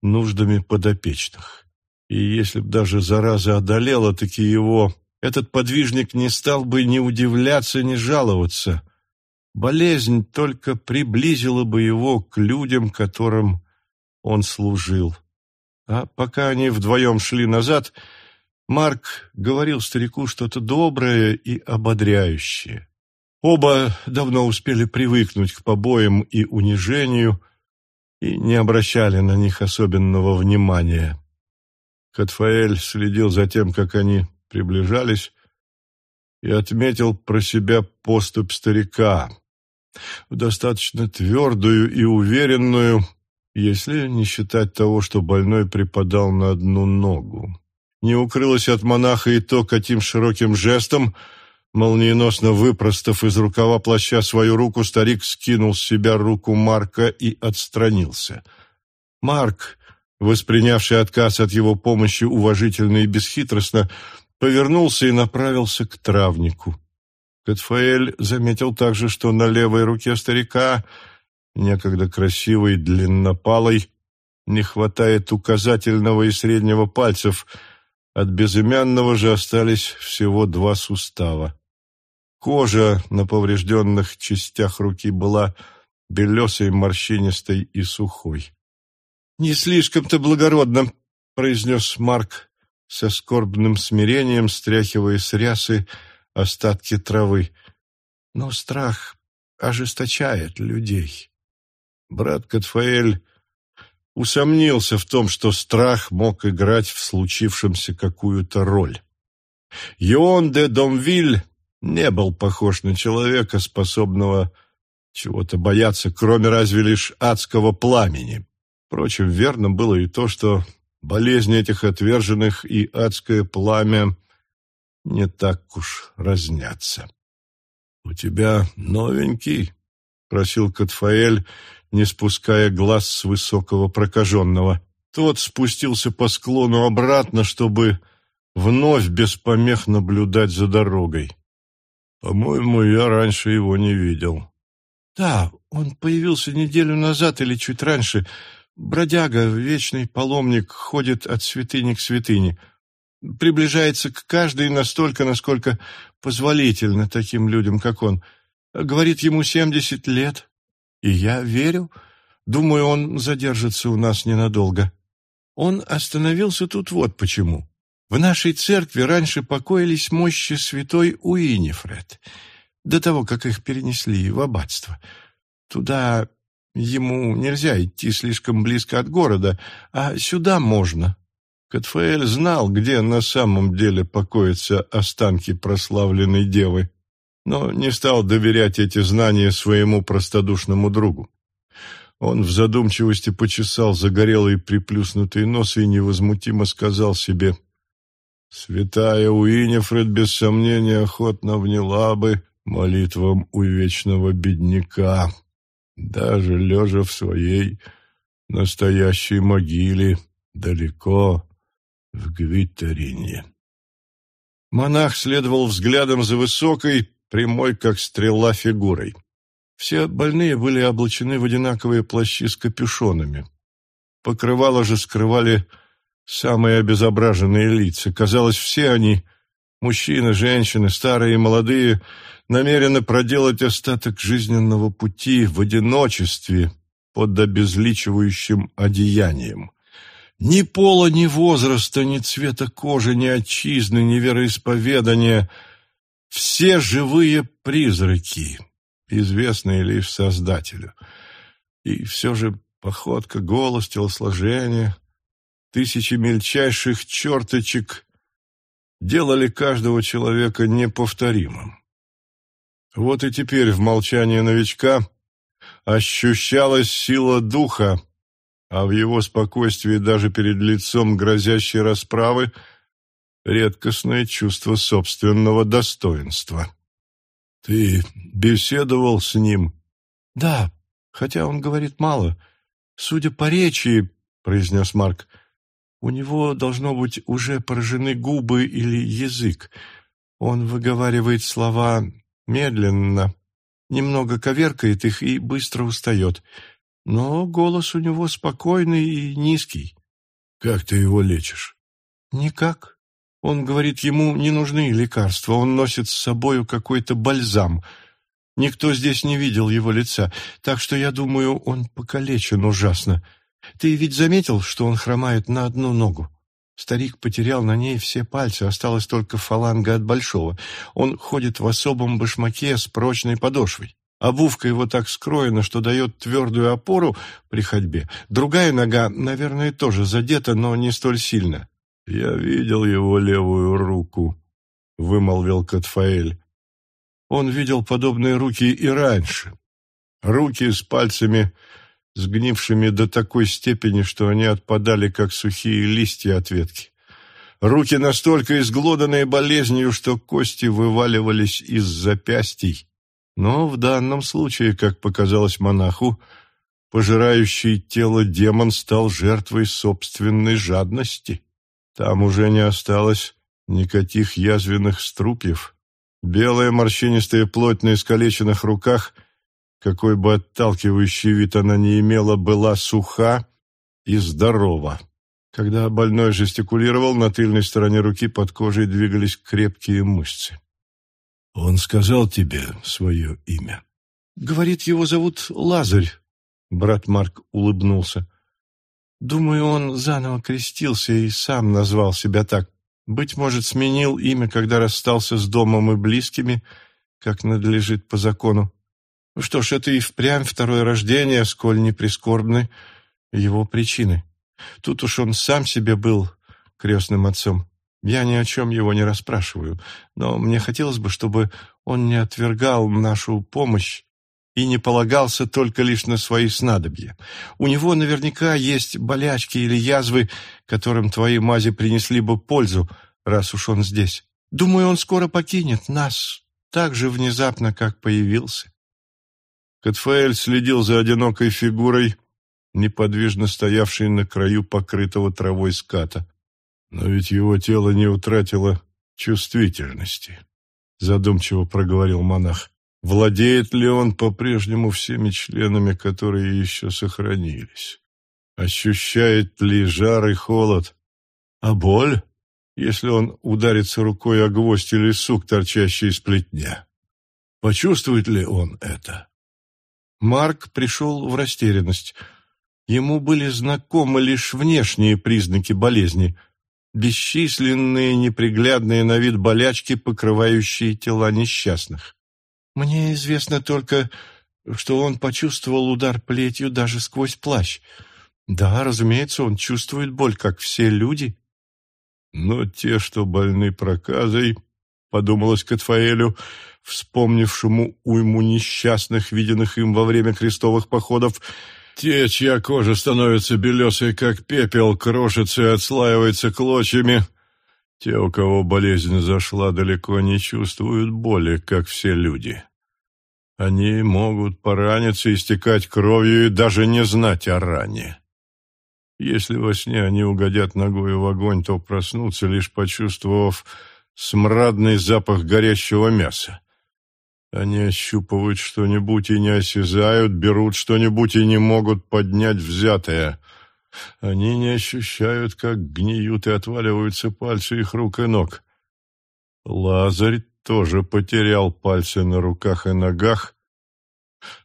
нуждами подопечных. И если б даже зараза одолела таки его, этот подвижник не стал бы ни удивляться, ни жаловаться. Болезнь только приблизила бы его к людям, которым он служил. А пока они вдвоем шли назад, Марк говорил старику что-то доброе и ободряющее. Оба давно успели привыкнуть к побоям и унижению и не обращали на них особенного внимания. Катфаэль следил за тем, как они приближались, и отметил про себя поступь старика, достаточно твердую и уверенную, если не считать того, что больной припадал на одну ногу. Не укрылось от монаха и то, каким широким жестом, молниеносно выпростав из рукава плаща свою руку, старик скинул с себя руку Марка и отстранился. Марк, воспринявший отказ от его помощи уважительно и бесхитростно, повернулся и направился к травнику. Катфаэль заметил также, что на левой руке старика, некогда красивой длиннопалой, не хватает указательного и среднего пальцев – от безымянного же остались всего два сустава. Кожа на поврежденных частях руки была белесой, морщинистой и сухой. «Не слишком-то благородно», — произнес Марк со скорбным смирением, стряхивая с рясы остатки травы. «Но страх ожесточает людей». Брат Катфаэль усомнился в том, что страх мог играть в случившемся какую-то роль. Йон де Домвиль не был похож на человека, способного чего-то бояться, кроме разве лишь адского пламени. Впрочем, верно было и то, что болезнь этих отверженных и адское пламя не так уж разнятся. — У тебя новенький? — просил Катфаэль, не спуская глаз с высокого прокаженного. Тот спустился по склону обратно, чтобы вновь без помех наблюдать за дорогой. По-моему, я раньше его не видел. Да, он появился неделю назад или чуть раньше. Бродяга, вечный паломник, ходит от святыни к святыне. Приближается к каждой настолько, насколько позволительно таким людям, как он. Говорит, ему семьдесят лет. И я верю. Думаю, он задержится у нас ненадолго. Он остановился тут вот почему. В нашей церкви раньше покоились мощи святой Уинифред, до того, как их перенесли в аббатство. Туда ему нельзя идти слишком близко от города, а сюда можно. Катфаэль знал, где на самом деле покоятся останки прославленной девы, но не стал доверять эти знания своему простодушному другу. Он в задумчивости почесал загорелый приплюснутый нос и невозмутимо сказал себе, «Святая Уинифред, без сомнения, охотно вняла бы молитвам у вечного бедняка, даже лежа в своей настоящей могиле далеко в Гвиттерине. Монах следовал взглядом за высокой, прямой, как стрела, фигурой. Все больные были облачены в одинаковые плащи с капюшонами. Покрывало же скрывали самые обезображенные лица. Казалось, все они, мужчины, женщины, старые и молодые, намерены проделать остаток жизненного пути в одиночестве под обезличивающим одеянием. Ни пола, ни возраста, ни цвета кожи, ни отчизны, ни вероисповедания — все живые призраки, известные лишь Создателю. И все же походка, голос, телосложение, тысячи мельчайших черточек делали каждого человека неповторимым. Вот и теперь в молчании новичка ощущалась сила духа, а в его спокойствии даже перед лицом грозящей расправы редкостное чувство собственного достоинства. «Ты беседовал с ним?» «Да, хотя он говорит мало. Судя по речи, — произнес Марк, — у него, должно быть, уже поражены губы или язык. Он выговаривает слова медленно, немного коверкает их и быстро устает но голос у него спокойный и низкий. Как ты его лечишь? Никак. Он говорит, ему не нужны лекарства, он носит с собою какой-то бальзам. Никто здесь не видел его лица, так что я думаю, он покалечен ужасно. Ты ведь заметил, что он хромает на одну ногу? Старик потерял на ней все пальцы, осталась только фаланга от большого. Он ходит в особом башмаке с прочной подошвой. Обувка его так скроена, что дает твердую опору при ходьбе. Другая нога, наверное, тоже задета, но не столь сильно. «Я видел его левую руку», — вымолвил Катфаэль. Он видел подобные руки и раньше. Руки с пальцами, сгнившими до такой степени, что они отпадали, как сухие листья от ветки. Руки настолько изглоданные болезнью, что кости вываливались из запястий. Но в данном случае, как показалось монаху, пожирающий тело демон стал жертвой собственной жадности. Там уже не осталось никаких язвенных струпьев. Белая морщинистая плоть на искалеченных руках, какой бы отталкивающий вид она ни имела, была суха и здорова. Когда больной жестикулировал, на тыльной стороне руки под кожей двигались крепкие мышцы. Он сказал тебе свое имя? Говорит, его зовут Лазарь. Брат Марк улыбнулся. Думаю, он заново крестился и сам назвал себя так. Быть может, сменил имя, когда расстался с домом и близкими, как надлежит по закону. Что ж, это и впрямь второе рождение, сколь не прискорбны его причины. Тут уж он сам себе был крестным отцом. Я ни о чем его не расспрашиваю, но мне хотелось бы, чтобы он не отвергал нашу помощь и не полагался только лишь на свои снадобья. У него наверняка есть болячки или язвы, которым твои мази принесли бы пользу, раз уж он здесь. Думаю, он скоро покинет нас так же внезапно, как появился. Катфаэль следил за одинокой фигурой, неподвижно стоявшей на краю покрытого травой ската. Но ведь его тело не утратило чувствительности, задумчиво проговорил монах. Владеет ли он по-прежнему всеми членами, которые еще сохранились? Ощущает ли жар и холод? А боль, если он ударится рукой о гвоздь или сук, торчащий из плетня? Почувствует ли он это? Марк пришел в растерянность. Ему были знакомы лишь внешние признаки болезни – бесчисленные неприглядные на вид болячки, покрывающие тела несчастных. Мне известно только, что он почувствовал удар плетью даже сквозь плащ. Да, разумеется, он чувствует боль, как все люди. Но те, что больны проказой, подумалось Катфаэлю, вспомнившему уйму несчастных, виденных им во время крестовых походов, те, чья кожа становится белесой, как пепел, крошится и отслаивается клочьями, те, у кого болезнь зашла далеко, не чувствуют боли, как все люди. Они могут пораниться, истекать кровью и даже не знать о ране. Если во сне они угодят ногою в огонь, то проснутся, лишь почувствовав смрадный запах горящего мяса. Они ощупывают что-нибудь и не осязают, берут что-нибудь и не могут поднять взятое. Они не ощущают, как гниют и отваливаются пальцы их рук и ног. Лазарь тоже потерял пальцы на руках и ногах,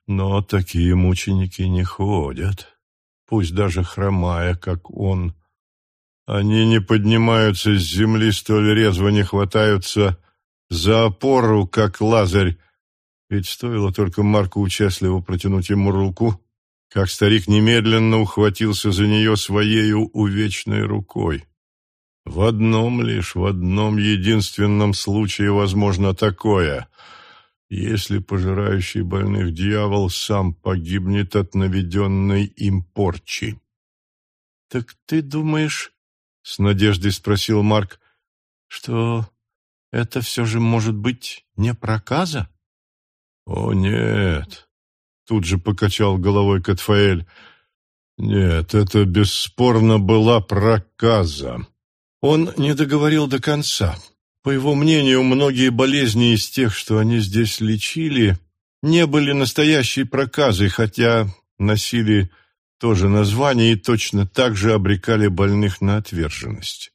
но такие мученики не ходят, пусть даже хромая, как он. Они не поднимаются с земли столь резво, не хватаются за опору, как Лазарь, ведь стоило только Марку участливо протянуть ему руку, как старик немедленно ухватился за нее своею увечной рукой. В одном лишь, в одном единственном случае возможно такое. Если пожирающий больных дьявол сам погибнет от наведенной им порчи. — Так ты думаешь, — с надеждой спросил Марк, — что это все же может быть не проказа? «О, нет!» — тут же покачал головой Катфаэль. «Нет, это бесспорно была проказа». Он не договорил до конца. По его мнению, многие болезни из тех, что они здесь лечили, не были настоящей проказой, хотя носили тоже название и точно так же обрекали больных на отверженность.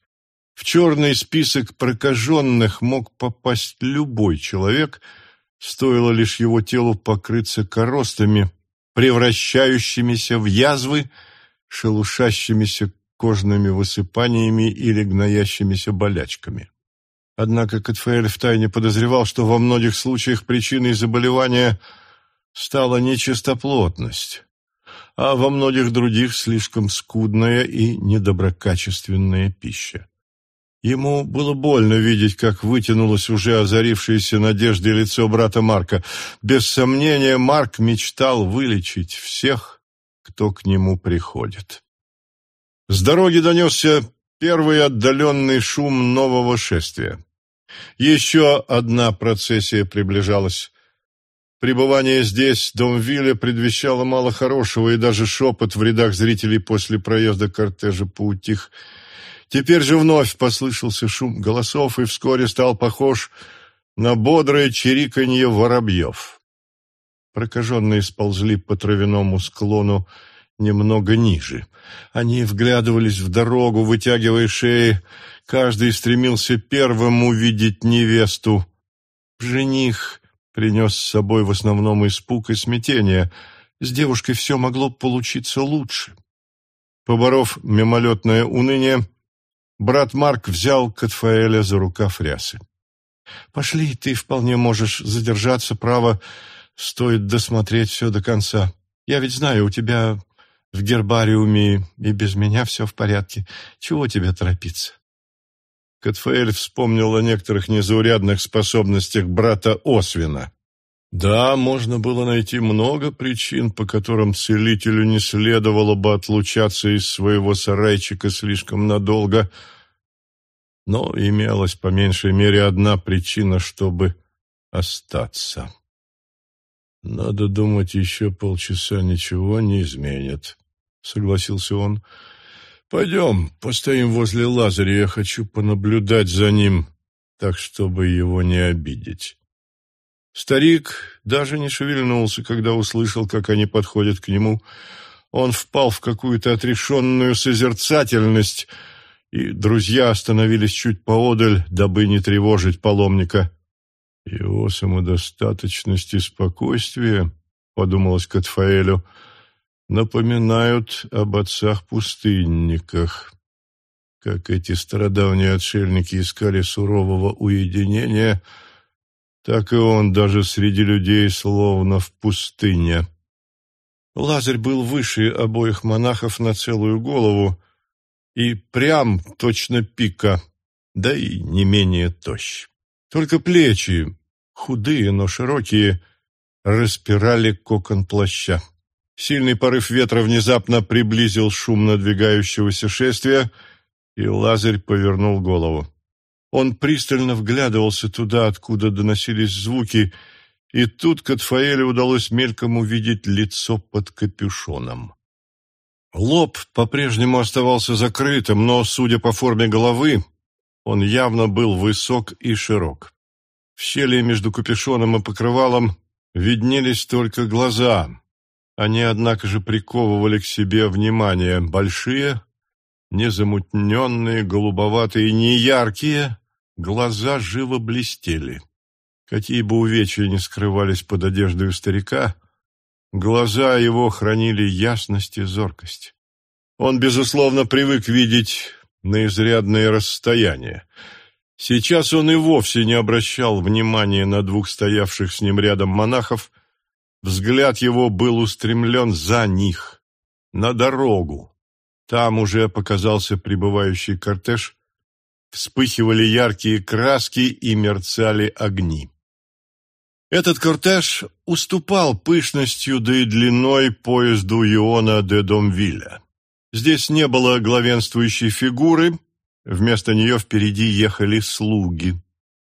В черный список прокаженных мог попасть любой человек – Стоило лишь его телу покрыться коростами, превращающимися в язвы, шелушащимися кожными высыпаниями или гноящимися болячками. Однако Катфаэль втайне подозревал, что во многих случаях причиной заболевания стала нечистоплотность, а во многих других слишком скудная и недоброкачественная пища. Ему было больно видеть, как вытянулось уже озарившееся надеждой лицо брата Марка. Без сомнения, Марк мечтал вылечить всех, кто к нему приходит. С дороги донесся первый отдаленный шум нового шествия. Еще одна процессия приближалась. Пребывание здесь, Домвилля, предвещало мало хорошего, и даже шепот в рядах зрителей после проезда кортежа поутих – Теперь же вновь послышался шум голосов и вскоре стал похож на бодрое чириканье воробьев. Прокаженные сползли по травяному склону немного ниже. Они вглядывались в дорогу, вытягивая шеи. Каждый стремился первым увидеть невесту. Жених принес с собой в основном испуг и смятение. С девушкой все могло получиться лучше. Поборов мимолетное уныние, Брат Марк взял Катфаэля за рукав рясы. «Пошли, ты вполне можешь задержаться, право, стоит досмотреть все до конца. Я ведь знаю, у тебя в гербариуме и без меня все в порядке. Чего тебе торопиться?» Катфаэль вспомнил о некоторых незаурядных способностях брата Освина. Да, можно было найти много причин, по которым целителю не следовало бы отлучаться из своего сарайчика слишком надолго, но имелась по меньшей мере одна причина, чтобы остаться. Надо думать, еще полчаса ничего не изменит, согласился он. Пойдем, постоим возле Лазаря, я хочу понаблюдать за ним, так, чтобы его не обидеть. Старик даже не шевельнулся, когда услышал, как они подходят к нему. Он впал в какую-то отрешенную созерцательность, и друзья остановились чуть поодаль, дабы не тревожить паломника. Его самодостаточность и спокойствие, подумалось Катфаэлю, напоминают об отцах-пустынниках. Как эти стародавние отшельники искали сурового уединения, так и он даже среди людей словно в пустыне. Лазарь был выше обоих монахов на целую голову и прям точно пика, да и не менее тощ. Только плечи, худые, но широкие, распирали кокон плаща. Сильный порыв ветра внезапно приблизил шум надвигающегося шествия, и Лазарь повернул голову. Он пристально вглядывался туда, откуда доносились звуки, и тут Катфаэлю удалось мельком увидеть лицо под капюшоном. Лоб по-прежнему оставался закрытым, но, судя по форме головы, он явно был высок и широк. В щели между капюшоном и покрывалом виднелись только глаза. Они, однако же, приковывали к себе внимание. Большие, незамутненные, голубоватые, неяркие, глаза живо блестели. Какие бы увечья ни скрывались под одеждой у старика, глаза его хранили ясность и зоркость. Он, безусловно, привык видеть на изрядное расстояние. Сейчас он и вовсе не обращал внимания на двух стоявших с ним рядом монахов. Взгляд его был устремлен за них, на дорогу. Там уже показался прибывающий кортеж, вспыхивали яркие краски и мерцали огни. Этот кортеж уступал пышностью да и длиной поезду Иона де Домвилля. Здесь не было главенствующей фигуры, вместо нее впереди ехали слуги.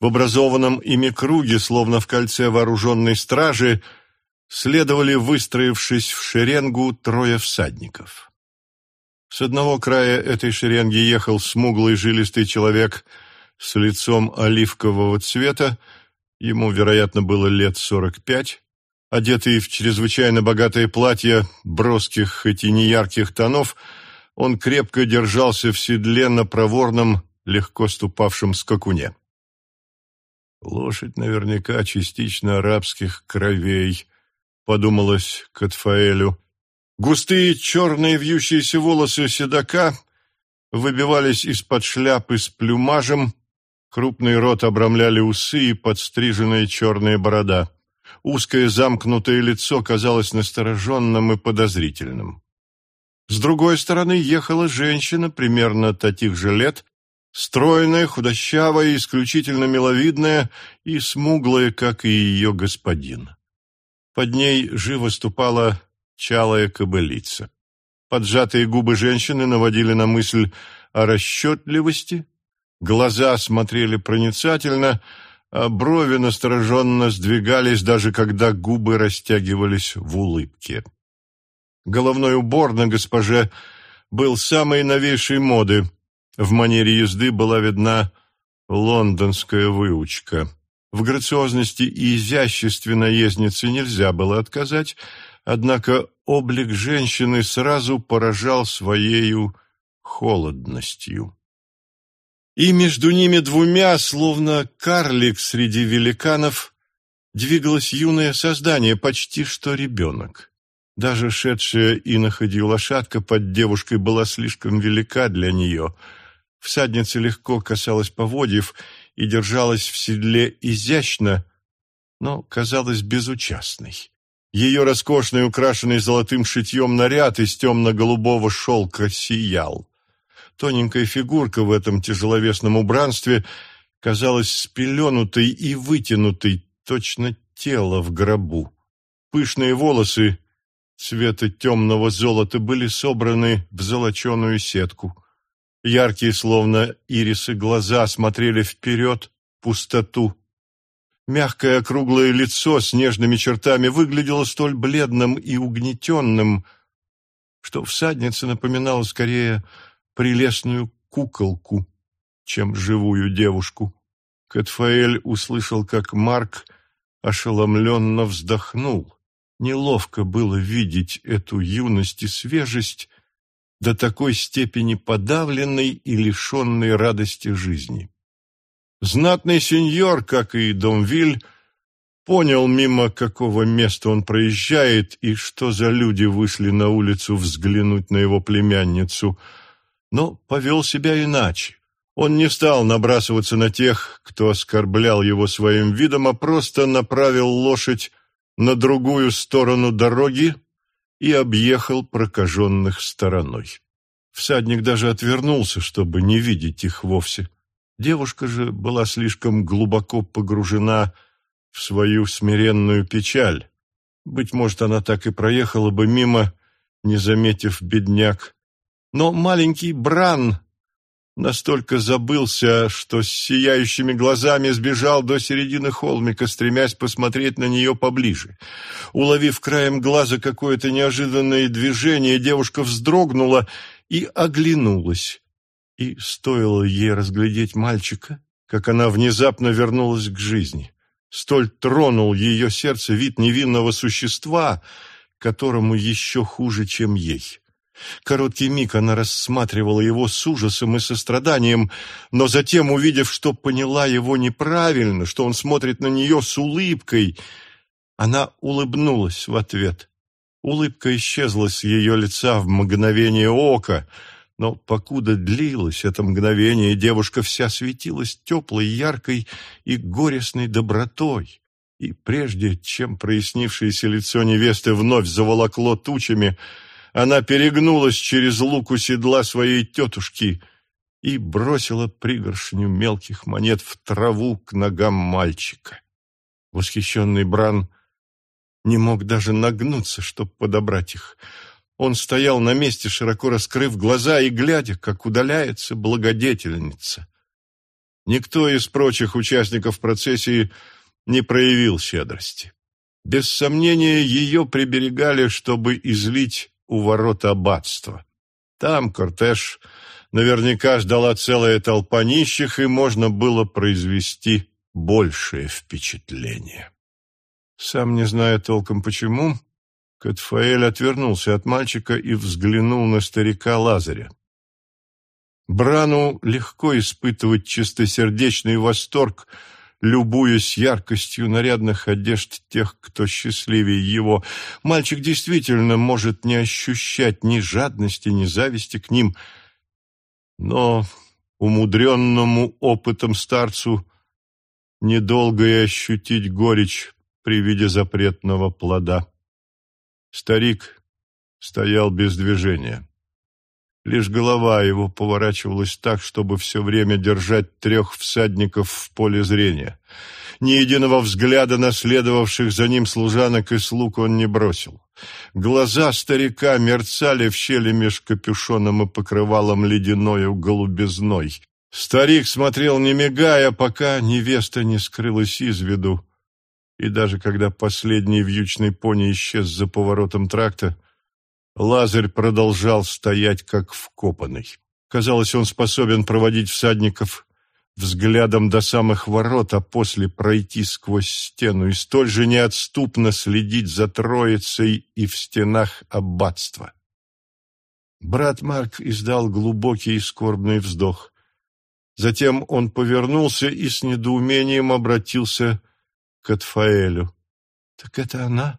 В образованном ими круге, словно в кольце вооруженной стражи, следовали, выстроившись в шеренгу, трое всадников. С одного края этой шеренги ехал смуглый жилистый человек с лицом оливкового цвета, ему, вероятно, было лет сорок пять, Одетый в чрезвычайно богатое платье броских, хоть и неярких тонов, он крепко держался в седле на проворном, легко ступавшем скакуне. «Лошадь наверняка частично арабских кровей», — подумалось Катфаэлю. Густые черные вьющиеся волосы седока выбивались из-под шляпы с плюмажем, крупный рот обрамляли усы и подстриженная черная борода. Узкое замкнутое лицо казалось настороженным и подозрительным. С другой стороны ехала женщина примерно таких же лет, стройная, худощавая, исключительно миловидная и смуглая, как и ее господин. Под ней живо ступала чалая кобылица. Поджатые губы женщины наводили на мысль о расчетливости, глаза смотрели проницательно, а брови настороженно сдвигались, даже когда губы растягивались в улыбке. Головной убор на госпоже был самой новейшей моды. В манере езды была видна лондонская выучка. В грациозности и изяществе наездницы нельзя было отказать, однако облик женщины сразу поражал своею холодностью и между ними двумя, словно карлик среди великанов, двигалось юное создание, почти что ребенок. Даже шедшая и находи лошадка под девушкой была слишком велика для нее. Всадница легко касалась поводьев и держалась в седле изящно, но казалась безучастной. Ее роскошный, украшенный золотым шитьем наряд из темно-голубого шелка сиял. Тоненькая фигурка в этом тяжеловесном убранстве казалась спеленутой и вытянутой, точно тело в гробу. Пышные волосы цвета темного золота были собраны в золоченую сетку. Яркие, словно ирисы, глаза смотрели вперед, пустоту. Мягкое округлое лицо с нежными чертами выглядело столь бледным и угнетенным, что всадница напоминала скорее прелестную куколку, чем живую девушку. Катфаэль услышал, как Марк ошеломленно вздохнул. Неловко было видеть эту юность и свежесть до такой степени подавленной и лишенной радости жизни. Знатный сеньор, как и Домвиль, понял, мимо какого места он проезжает и что за люди вышли на улицу взглянуть на его племянницу, но повел себя иначе. Он не стал набрасываться на тех, кто оскорблял его своим видом, а просто направил лошадь на другую сторону дороги и объехал прокаженных стороной. Всадник даже отвернулся, чтобы не видеть их вовсе. Девушка же была слишком глубоко погружена в свою смиренную печаль. Быть может, она так и проехала бы мимо, не заметив бедняк. Но маленький Бран настолько забылся, что с сияющими глазами сбежал до середины холмика, стремясь посмотреть на нее поближе. Уловив краем глаза какое-то неожиданное движение, девушка вздрогнула и оглянулась и стоило ей разглядеть мальчика, как она внезапно вернулась к жизни. Столь тронул ее сердце вид невинного существа, которому еще хуже, чем ей. Короткий миг она рассматривала его с ужасом и состраданием, но затем, увидев, что поняла его неправильно, что он смотрит на нее с улыбкой, она улыбнулась в ответ. Улыбка исчезла с ее лица в мгновение ока — но покуда длилось это мгновение, девушка вся светилась теплой, яркой и горестной добротой. И прежде чем прояснившееся лицо невесты вновь заволокло тучами, она перегнулась через луку седла своей тетушки и бросила пригоршню мелких монет в траву к ногам мальчика. Восхищенный Бран не мог даже нагнуться, чтобы подобрать их — он стоял на месте, широко раскрыв глаза и глядя, как удаляется благодетельница. Никто из прочих участников процессии не проявил щедрости. Без сомнения, ее приберегали, чтобы излить у ворот аббатства. Там кортеж наверняка ждала целая толпа нищих, и можно было произвести большее впечатление. Сам не зная толком почему, Катфаэль отвернулся от мальчика и взглянул на старика Лазаря. Брану легко испытывать чистосердечный восторг, любуясь яркостью нарядных одежд тех, кто счастливее его. Мальчик действительно может не ощущать ни жадности, ни зависти к ним, но умудренному опытом старцу недолго и ощутить горечь при виде запретного плода. Старик стоял без движения. Лишь голова его поворачивалась так, чтобы все время держать трех всадников в поле зрения. Ни единого взгляда на следовавших за ним служанок и слуг он не бросил. Глаза старика мерцали в щели меж капюшоном и покрывалом ледяною голубизной. Старик смотрел, не мигая, пока невеста не скрылась из виду, и даже когда последний вьючный пони исчез за поворотом тракта, Лазарь продолжал стоять как вкопанный. Казалось, он способен проводить всадников взглядом до самых ворот, а после пройти сквозь стену и столь же неотступно следить за троицей и в стенах аббатства. Брат Марк издал глубокий и скорбный вздох. Затем он повернулся и с недоумением обратился Катфаэлю. Так это она?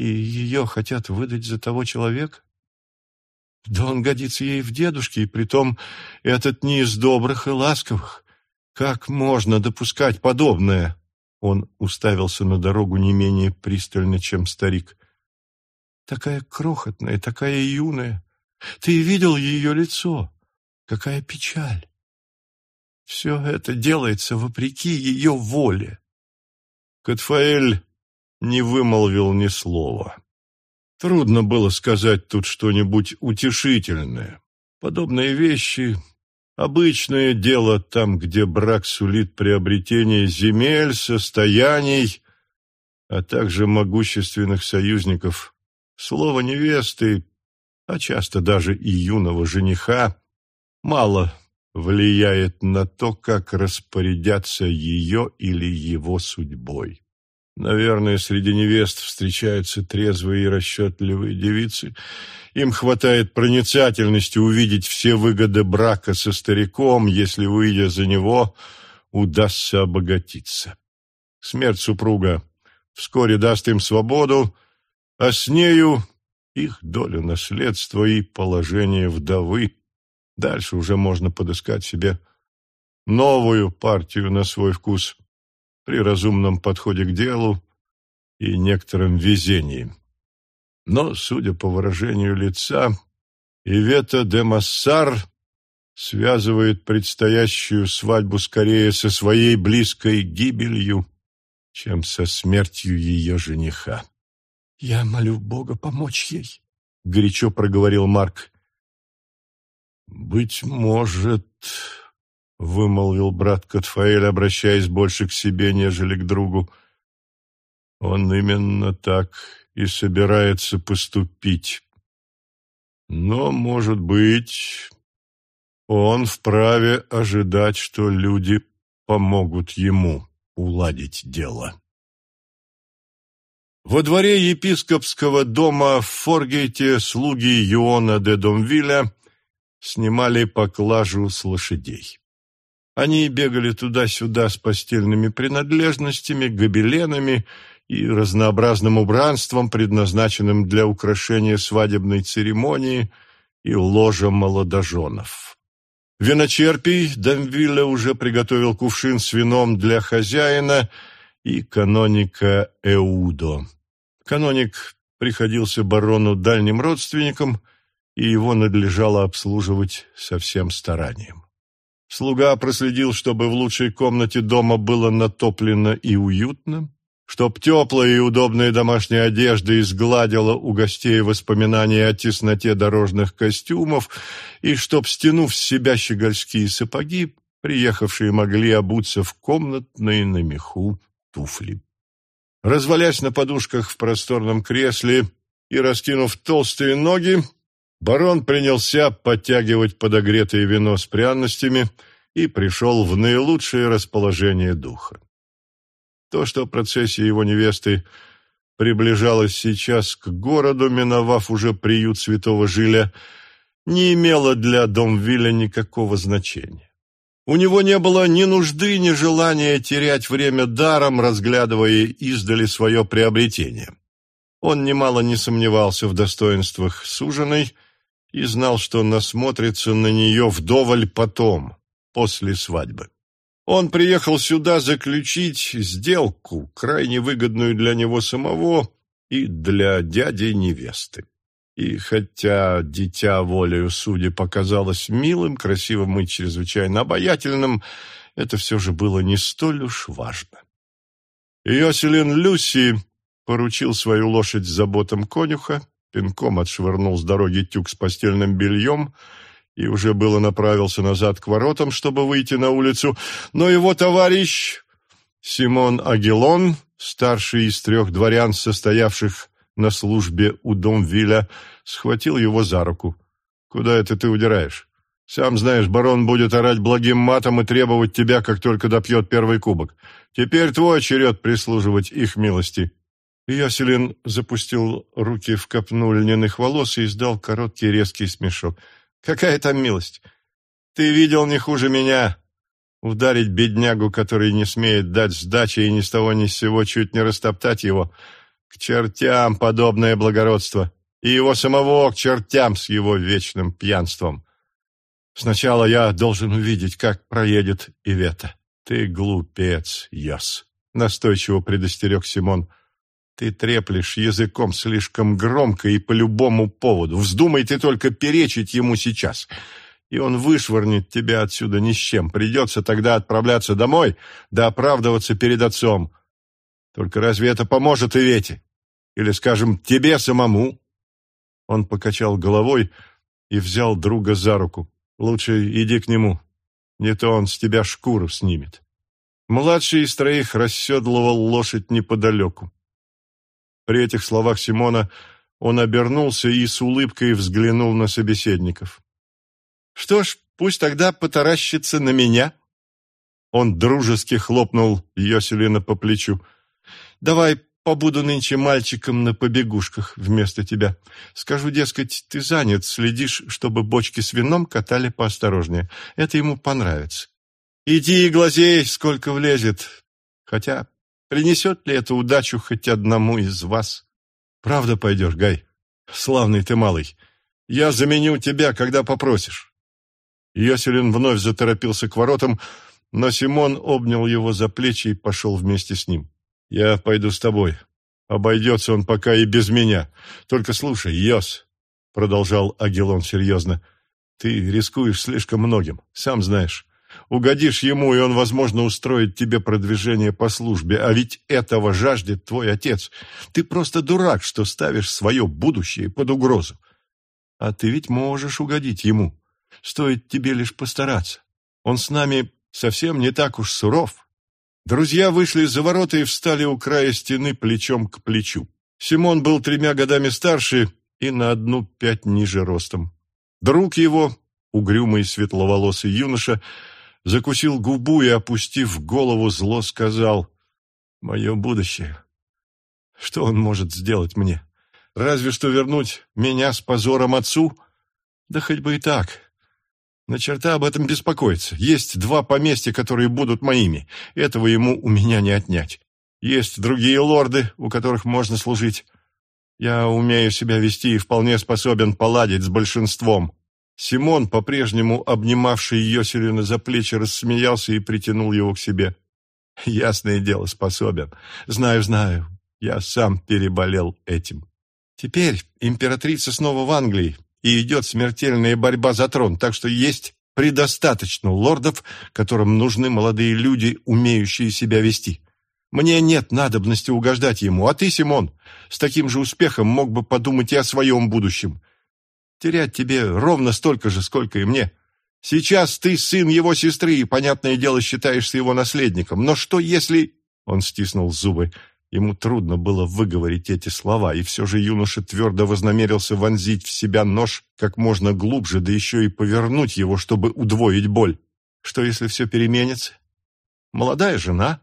И ее хотят выдать за того человека? Да он годится ей в дедушке, и притом этот не из добрых и ласковых. Как можно допускать подобное? Он уставился на дорогу не менее пристально, чем старик. Такая крохотная, такая юная. Ты видел ее лицо? Какая печаль! Все это делается вопреки ее воле. Катфаэль не вымолвил ни слова. Трудно было сказать тут что-нибудь утешительное. Подобные вещи Обычное дело там, где брак сулит приобретение земель, состояний, а также могущественных союзников. Слово невесты, а часто даже и юного жениха, мало влияет на то, как распорядятся ее или его судьбой. Наверное, среди невест встречаются трезвые и расчетливые девицы. Им хватает проницательности увидеть все выгоды брака со стариком, если, выйдя за него, удастся обогатиться. Смерть супруга вскоре даст им свободу, а с нею их долю наследства и положение вдовы. Дальше уже можно подыскать себе новую партию на свой вкус при разумном подходе к делу и некотором везении. Но, судя по выражению лица, Ивета де Массар связывает предстоящую свадьбу скорее со своей близкой гибелью, чем со смертью ее жениха. «Я молю Бога помочь ей», — горячо проговорил Марк. «Быть может...» — вымолвил брат Катфаэль, обращаясь больше к себе, нежели к другу. «Он именно так и собирается поступить. Но, может быть, он вправе ожидать, что люди помогут ему уладить дело». Во дворе епископского дома в Форгейте слуги Юона де Домвиля снимали поклажу с лошадей. Они бегали туда-сюда с постельными принадлежностями, гобеленами и разнообразным убранством, предназначенным для украшения свадебной церемонии и ложа молодоженов. Виночерпий Дамвилля уже приготовил кувшин с вином для хозяина и каноника Эудо. Каноник приходился барону дальним родственником – и его надлежало обслуживать со всем старанием. Слуга проследил, чтобы в лучшей комнате дома было натоплено и уютно, чтоб теплая и удобная домашняя одежда изгладила у гостей воспоминания о тесноте дорожных костюмов, и чтоб, стянув с себя щегольские сапоги, приехавшие могли обуться в комнатные на меху туфли. Развалясь на подушках в просторном кресле и раскинув толстые ноги, Барон принялся подтягивать подогретое вино с пряностями и пришел в наилучшее расположение духа. То, что процессия его невесты приближалась сейчас к городу, миновав уже приют святого Жиля, не имело для Домвиля никакого значения. У него не было ни нужды, ни желания терять время даром, разглядывая издали свое приобретение. Он немало не сомневался в достоинствах суженой, и знал, что насмотрится на нее вдоволь потом, после свадьбы. Он приехал сюда заключить сделку, крайне выгодную для него самого и для дяди невесты. И хотя дитя волею судьи показалось милым, красивым и чрезвычайно обаятельным, это все же было не столь уж важно. Йоселин Люси поручил свою лошадь заботам конюха, пинком отшвырнул с дороги тюк с постельным бельем и уже было направился назад к воротам, чтобы выйти на улицу, но его товарищ Симон Агилон, старший из трех дворян, состоявших на службе у Домвиля, схватил его за руку. «Куда это ты удираешь? Сам знаешь, барон будет орать благим матом и требовать тебя, как только допьет первый кубок. Теперь твой черед прислуживать их милости». Яселин запустил руки в копну льняных волос и издал короткий резкий смешок. «Какая там милость? Ты видел не хуже меня. Ударить беднягу, который не смеет дать сдачи и ни с того ни с сего чуть не растоптать его. К чертям подобное благородство. И его самого к чертям с его вечным пьянством. Сначала я должен увидеть, как проедет Ивета. Ты глупец, Яс», — настойчиво предостерег Симон. — ты треплешь языком слишком громко и по любому поводу. Вздумай ты только перечить ему сейчас, и он вышвырнет тебя отсюда ни с чем. Придется тогда отправляться домой, да оправдываться перед отцом. Только разве это поможет Ивете? Или, скажем, тебе самому?» Он покачал головой и взял друга за руку. «Лучше иди к нему. Не то он с тебя шкуру снимет. Младший из троих расседлывал лошадь неподалеку. При этих словах Симона он обернулся и с улыбкой взглянул на собеседников. «Что ж, пусть тогда потаращится на меня». Он дружески хлопнул Йоселина по плечу. «Давай побуду нынче мальчиком на побегушках вместо тебя. Скажу, дескать, ты занят, следишь, чтобы бочки с вином катали поосторожнее. Это ему понравится. Иди и глазей, сколько влезет. Хотя принесет ли это удачу хоть одному из вас? Правда пойдешь, Гай? Славный ты малый. Я заменю тебя, когда попросишь. Йоселин вновь заторопился к воротам, но Симон обнял его за плечи и пошел вместе с ним. «Я пойду с тобой. Обойдется он пока и без меня. Только слушай, Йос, — продолжал Агилон серьезно, — ты рискуешь слишком многим, сам знаешь. Угодишь ему, и он, возможно, устроит тебе продвижение по службе, а ведь этого жаждет твой отец. Ты просто дурак, что ставишь свое будущее под угрозу. А ты ведь можешь угодить ему. Стоит тебе лишь постараться. Он с нами совсем не так уж суров, Друзья вышли за ворота и встали у края стены плечом к плечу. Симон был тремя годами старше и на одну пять ниже ростом. Друг его, угрюмый светловолосый юноша, закусил губу и, опустив голову, зло сказал «Мое будущее. Что он может сделать мне? Разве что вернуть меня с позором отцу? Да хоть бы и так. На черта об этом беспокоиться. Есть два поместья, которые будут моими. Этого ему у меня не отнять. Есть другие лорды, у которых можно служить. Я умею себя вести и вполне способен поладить с большинством. Симон, по-прежнему обнимавший Йоселина за плечи, рассмеялся и притянул его к себе. Ясное дело, способен. Знаю, знаю. Я сам переболел этим. Теперь императрица снова в Англии, и идет смертельная борьба за трон, так что есть предостаточно лордов, которым нужны молодые люди, умеющие себя вести. Мне нет надобности угождать ему, а ты, Симон, с таким же успехом мог бы подумать и о своем будущем. Терять тебе ровно столько же, сколько и мне. Сейчас ты сын его сестры и, понятное дело, считаешься его наследником. Но что если...» Он стиснул зубы. Ему трудно было выговорить эти слова, и все же юноша твердо вознамерился вонзить в себя нож как можно глубже, да еще и повернуть его, чтобы удвоить боль. Что, если все переменится? Молодая жена?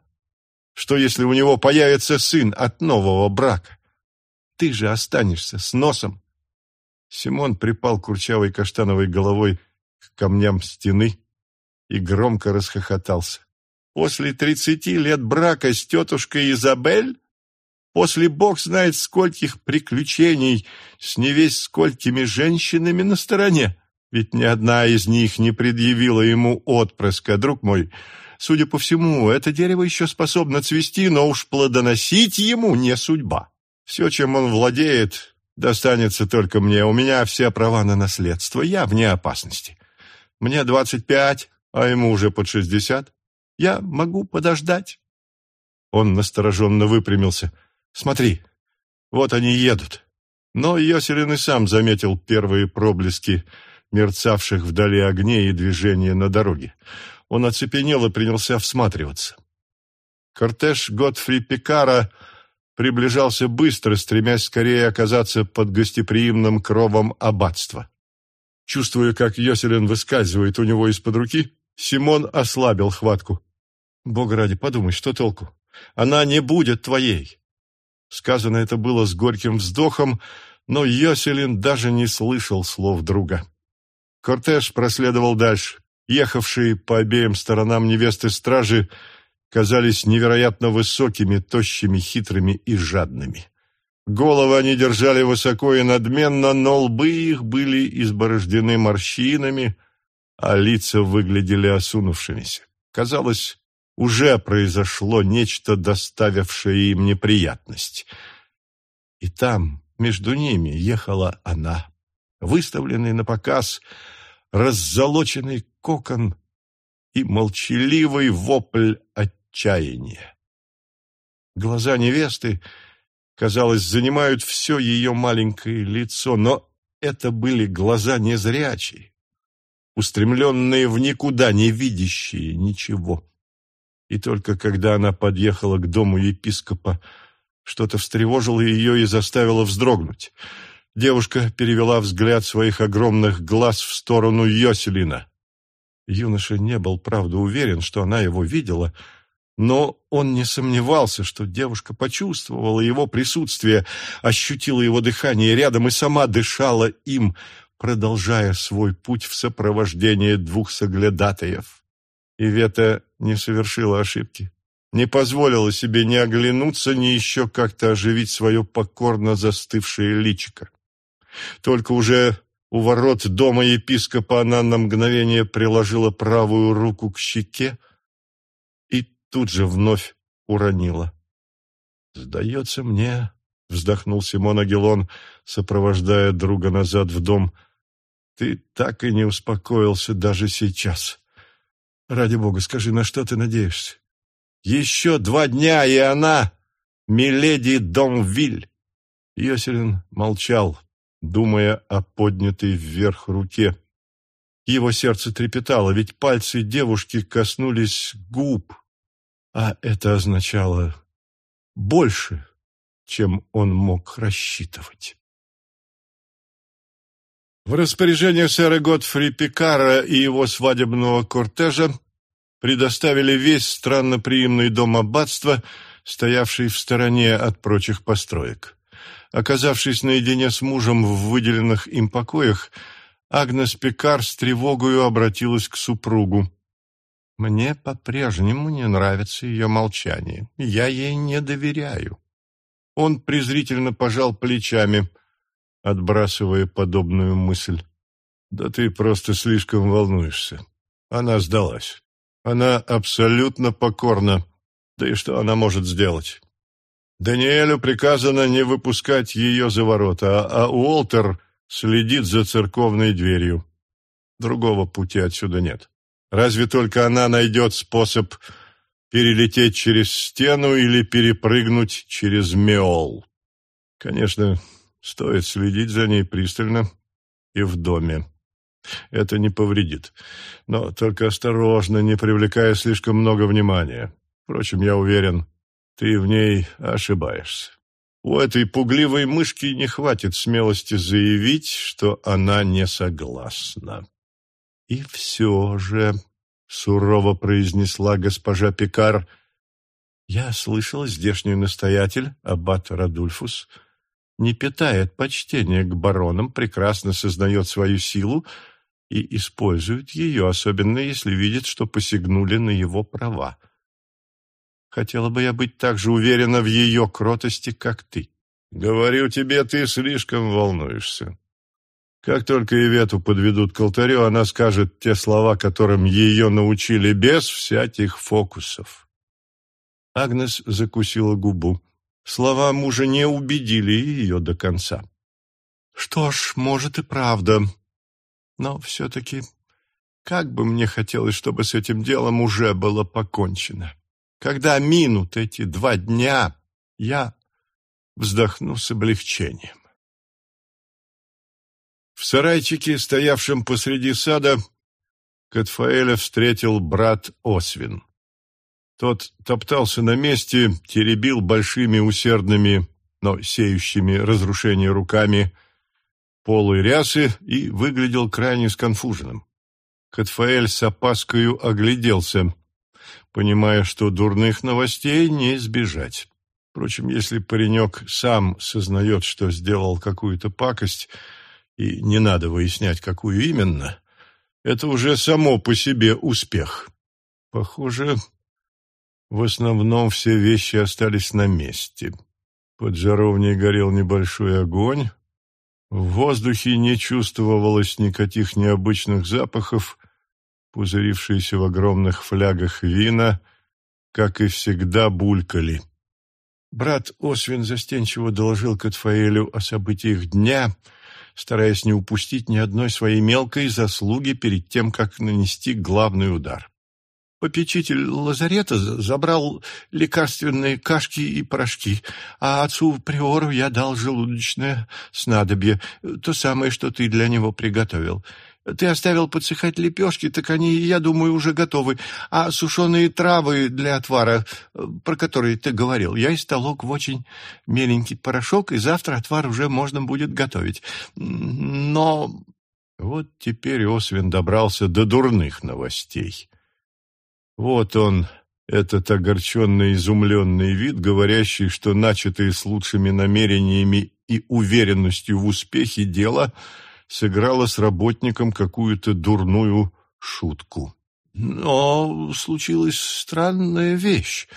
Что, если у него появится сын от нового брака? Ты же останешься с носом. Симон припал курчавой каштановой головой к камням стены и громко расхохотался. После тридцати лет брака с тетушкой Изабель? После бог знает скольких приключений с невесть сколькими женщинами на стороне? Ведь ни одна из них не предъявила ему отпрыска, друг мой. Судя по всему, это дерево еще способно цвести, но уж плодоносить ему не судьба. Все, чем он владеет, достанется только мне. У меня все права на наследство, я вне опасности. Мне двадцать пять, а ему уже под шестьдесят. Я могу подождать. Он настороженно выпрямился. Смотри, вот они едут. Но Йоселин и сам заметил первые проблески мерцавших вдали огней и движения на дороге. Он оцепенел и принялся всматриваться. Кортеж Готфри Пикара приближался быстро, стремясь скорее оказаться под гостеприимным кровом аббатства. Чувствуя, как Йоселин выскальзывает у него из-под руки, Симон ослабил хватку. Бога ради, подумай, что толку? Она не будет твоей. Сказано это было с горьким вздохом, но Йоселин даже не слышал слов друга. Кортеж проследовал дальше. Ехавшие по обеим сторонам невесты стражи казались невероятно высокими, тощими, хитрыми и жадными. Головы они держали высоко и надменно, но лбы их были изборождены морщинами, а лица выглядели осунувшимися. Казалось, уже произошло нечто, доставившее им неприятность. И там, между ними, ехала она, выставленный на показ, раззолоченный кокон и молчаливый вопль отчаяния. Глаза невесты, казалось, занимают все ее маленькое лицо, но это были глаза незрячие. устремленные в никуда, не видящие ничего. И только когда она подъехала к дому епископа, что-то встревожило ее и заставило вздрогнуть. Девушка перевела взгляд своих огромных глаз в сторону Йоселина. Юноша не был, правда, уверен, что она его видела, но он не сомневался, что девушка почувствовала его присутствие, ощутила его дыхание рядом и сама дышала им, продолжая свой путь в сопровождении двух соглядатаев. Ивета не совершила ошибки, не позволила себе ни оглянуться, ни еще как-то оживить свое покорно застывшее личико. Только уже у ворот дома епископа она на мгновение приложила правую руку к щеке тут же вновь уронила. «Сдается мне», — вздохнул Симон Агилон, сопровождая друга назад в дом, — «ты так и не успокоился даже сейчас. Ради бога, скажи, на что ты надеешься? Еще два дня, и она, миледи Домвиль!» Йоселин молчал, думая о поднятой вверх руке. Его сердце трепетало, ведь пальцы девушки коснулись губ, а это означало больше, чем он мог рассчитывать. В распоряжение сэра Готфри Пикара и его свадебного кортежа предоставили весь странноприимный дом аббатства, стоявший в стороне от прочих построек. Оказавшись наедине с мужем в выделенных им покоях, Агнес Пикар с тревогою обратилась к супругу. «Мне по-прежнему не нравится ее молчание. Я ей не доверяю». Он презрительно пожал плечами, отбрасывая подобную мысль. «Да ты просто слишком волнуешься. Она сдалась. Она абсолютно покорна. Да и что она может сделать? Даниэлю приказано не выпускать ее за ворота, а Уолтер следит за церковной дверью. Другого пути отсюда нет. Разве только она найдет способ перелететь через стену или перепрыгнуть через меол. Конечно, стоит следить за ней пристально и в доме. Это не повредит. Но только осторожно, не привлекая слишком много внимания. Впрочем, я уверен, ты в ней ошибаешься. У этой пугливой мышки не хватит смелости заявить, что она не согласна. И все же, — сурово произнесла госпожа Пикар, — я слышала, здешний настоятель, аббат Радульфус, не питает почтения к баронам, прекрасно сознает свою силу и использует ее, особенно если видит, что посягнули на его права. Хотела бы я быть так же уверена в ее кротости, как ты. Говорю тебе, ты слишком волнуешься. Как только Ивету подведут к алтарю, она скажет те слова, которым ее научили без всяких фокусов. Агнес закусила губу. Слова мужа не убедили ее до конца. Что ж, может и правда. Но все-таки как бы мне хотелось, чтобы с этим делом уже было покончено. Когда минут эти два дня, я вздохну с облегчением. В сарайчике, стоявшем посреди сада, Катфаэля встретил брат Освин. Тот топтался на месте, теребил большими усердными, но сеющими разрушение руками полой рясы и выглядел крайне сконфуженным. Катфаэль с опаскою огляделся — понимая, что дурных новостей не избежать. Впрочем, если паренек сам сознает, что сделал какую-то пакость, и не надо выяснять, какую именно, это уже само по себе успех. Похоже, в основном все вещи остались на месте. Под жаровней горел небольшой огонь, в воздухе не чувствовалось никаких необычных запахов, пузырившиеся в огромных флягах вина, как и всегда, булькали. Брат Освин застенчиво доложил Катфаэлю о событиях дня, стараясь не упустить ни одной своей мелкой заслуги перед тем, как нанести главный удар. Попечитель лазарета забрал лекарственные кашки и порошки, а отцу Приору я дал желудочное снадобье, то самое, что ты для него приготовил. Ты оставил подсыхать лепешки, так они, я думаю, уже готовы. А сушеные травы для отвара, э, про которые ты говорил, я истолок в очень меленький порошок, и завтра отвар уже можно будет готовить. Но... Вот теперь Освин добрался до дурных новостей. Вот он, этот огорченный, изумленный вид, говорящий, что начатые с лучшими намерениями и уверенностью в успехе дело — сыграла с работником какую-то дурную шутку. Но случилась странная вещь.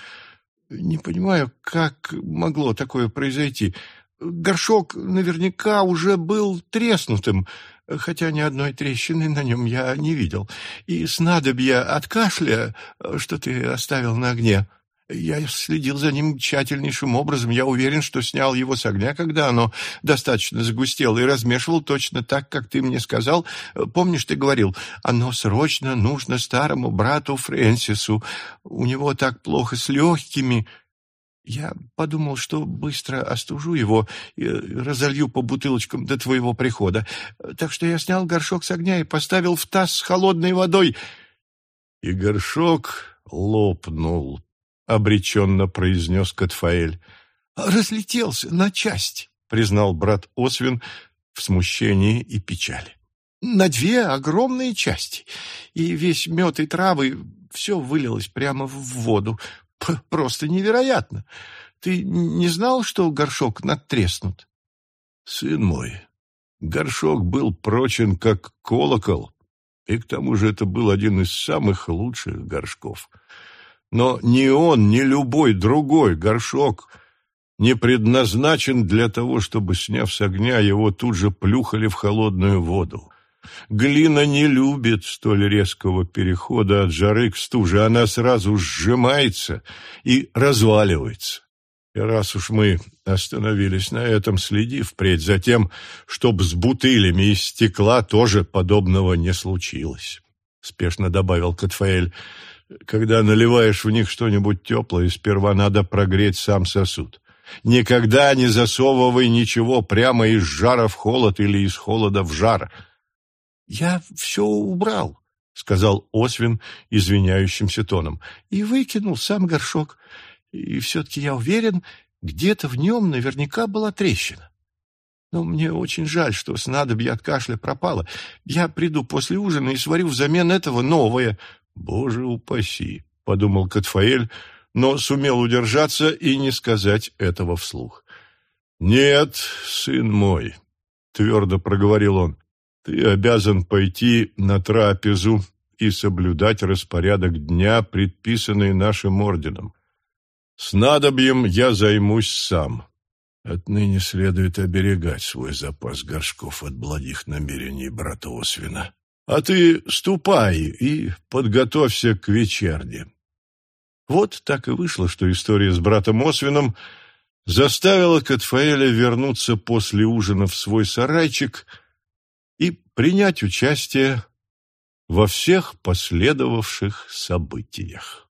Не понимаю, как могло такое произойти. Горшок наверняка уже был треснутым, хотя ни одной трещины на нем я не видел. И снадобья от кашля, что ты оставил на огне, я следил за ним тщательнейшим образом. Я уверен, что снял его с огня, когда оно достаточно загустело, и размешивал точно так, как ты мне сказал. Помнишь, ты говорил, оно срочно нужно старому брату Фрэнсису. У него так плохо с легкими. Я подумал, что быстро остужу его и разолью по бутылочкам до твоего прихода. Так что я снял горшок с огня и поставил в таз с холодной водой. И горшок лопнул, обреченно произнес Катфаэль. «Разлетелся на части», — признал брат Освин в смущении и печали. «На две огромные части, и весь мед и травы все вылилось прямо в воду. П Просто невероятно. Ты не знал, что горшок надтреснут?» «Сын мой, горшок был прочен, как колокол, и к тому же это был один из самых лучших горшков». Но ни он, ни любой другой горшок не предназначен для того, чтобы, сняв с огня, его тут же плюхали в холодную воду. Глина не любит столь резкого перехода от жары к стуже, она сразу сжимается и разваливается. И раз уж мы остановились на этом, следи впредь за тем, чтоб с бутылями из стекла тоже подобного не случилось, — спешно добавил Катфаэль. Когда наливаешь в них что-нибудь теплое, сперва надо прогреть сам сосуд. Никогда не засовывай ничего прямо из жара в холод или из холода в жар. — Я все убрал, — сказал Освин извиняющимся тоном, — и выкинул сам горшок. И все-таки я уверен, где-то в нем наверняка была трещина. Но мне очень жаль, что снадобье от кашля пропало. Я приду после ужина и сварю взамен этого новое. «Боже упаси!» — подумал Катфаэль, но сумел удержаться и не сказать этого вслух. «Нет, сын мой», — твердо проговорил он, — «ты обязан пойти на трапезу и соблюдать распорядок дня, предписанный нашим орденом. С надобьем я займусь сам. Отныне следует оберегать свой запас горшков от благих намерений брата Освина. А ты ступай и подготовься к вечерне. Вот так и вышло, что история с братом Освином заставила Катфаэля вернуться после ужина в свой сарайчик и принять участие во всех последовавших событиях.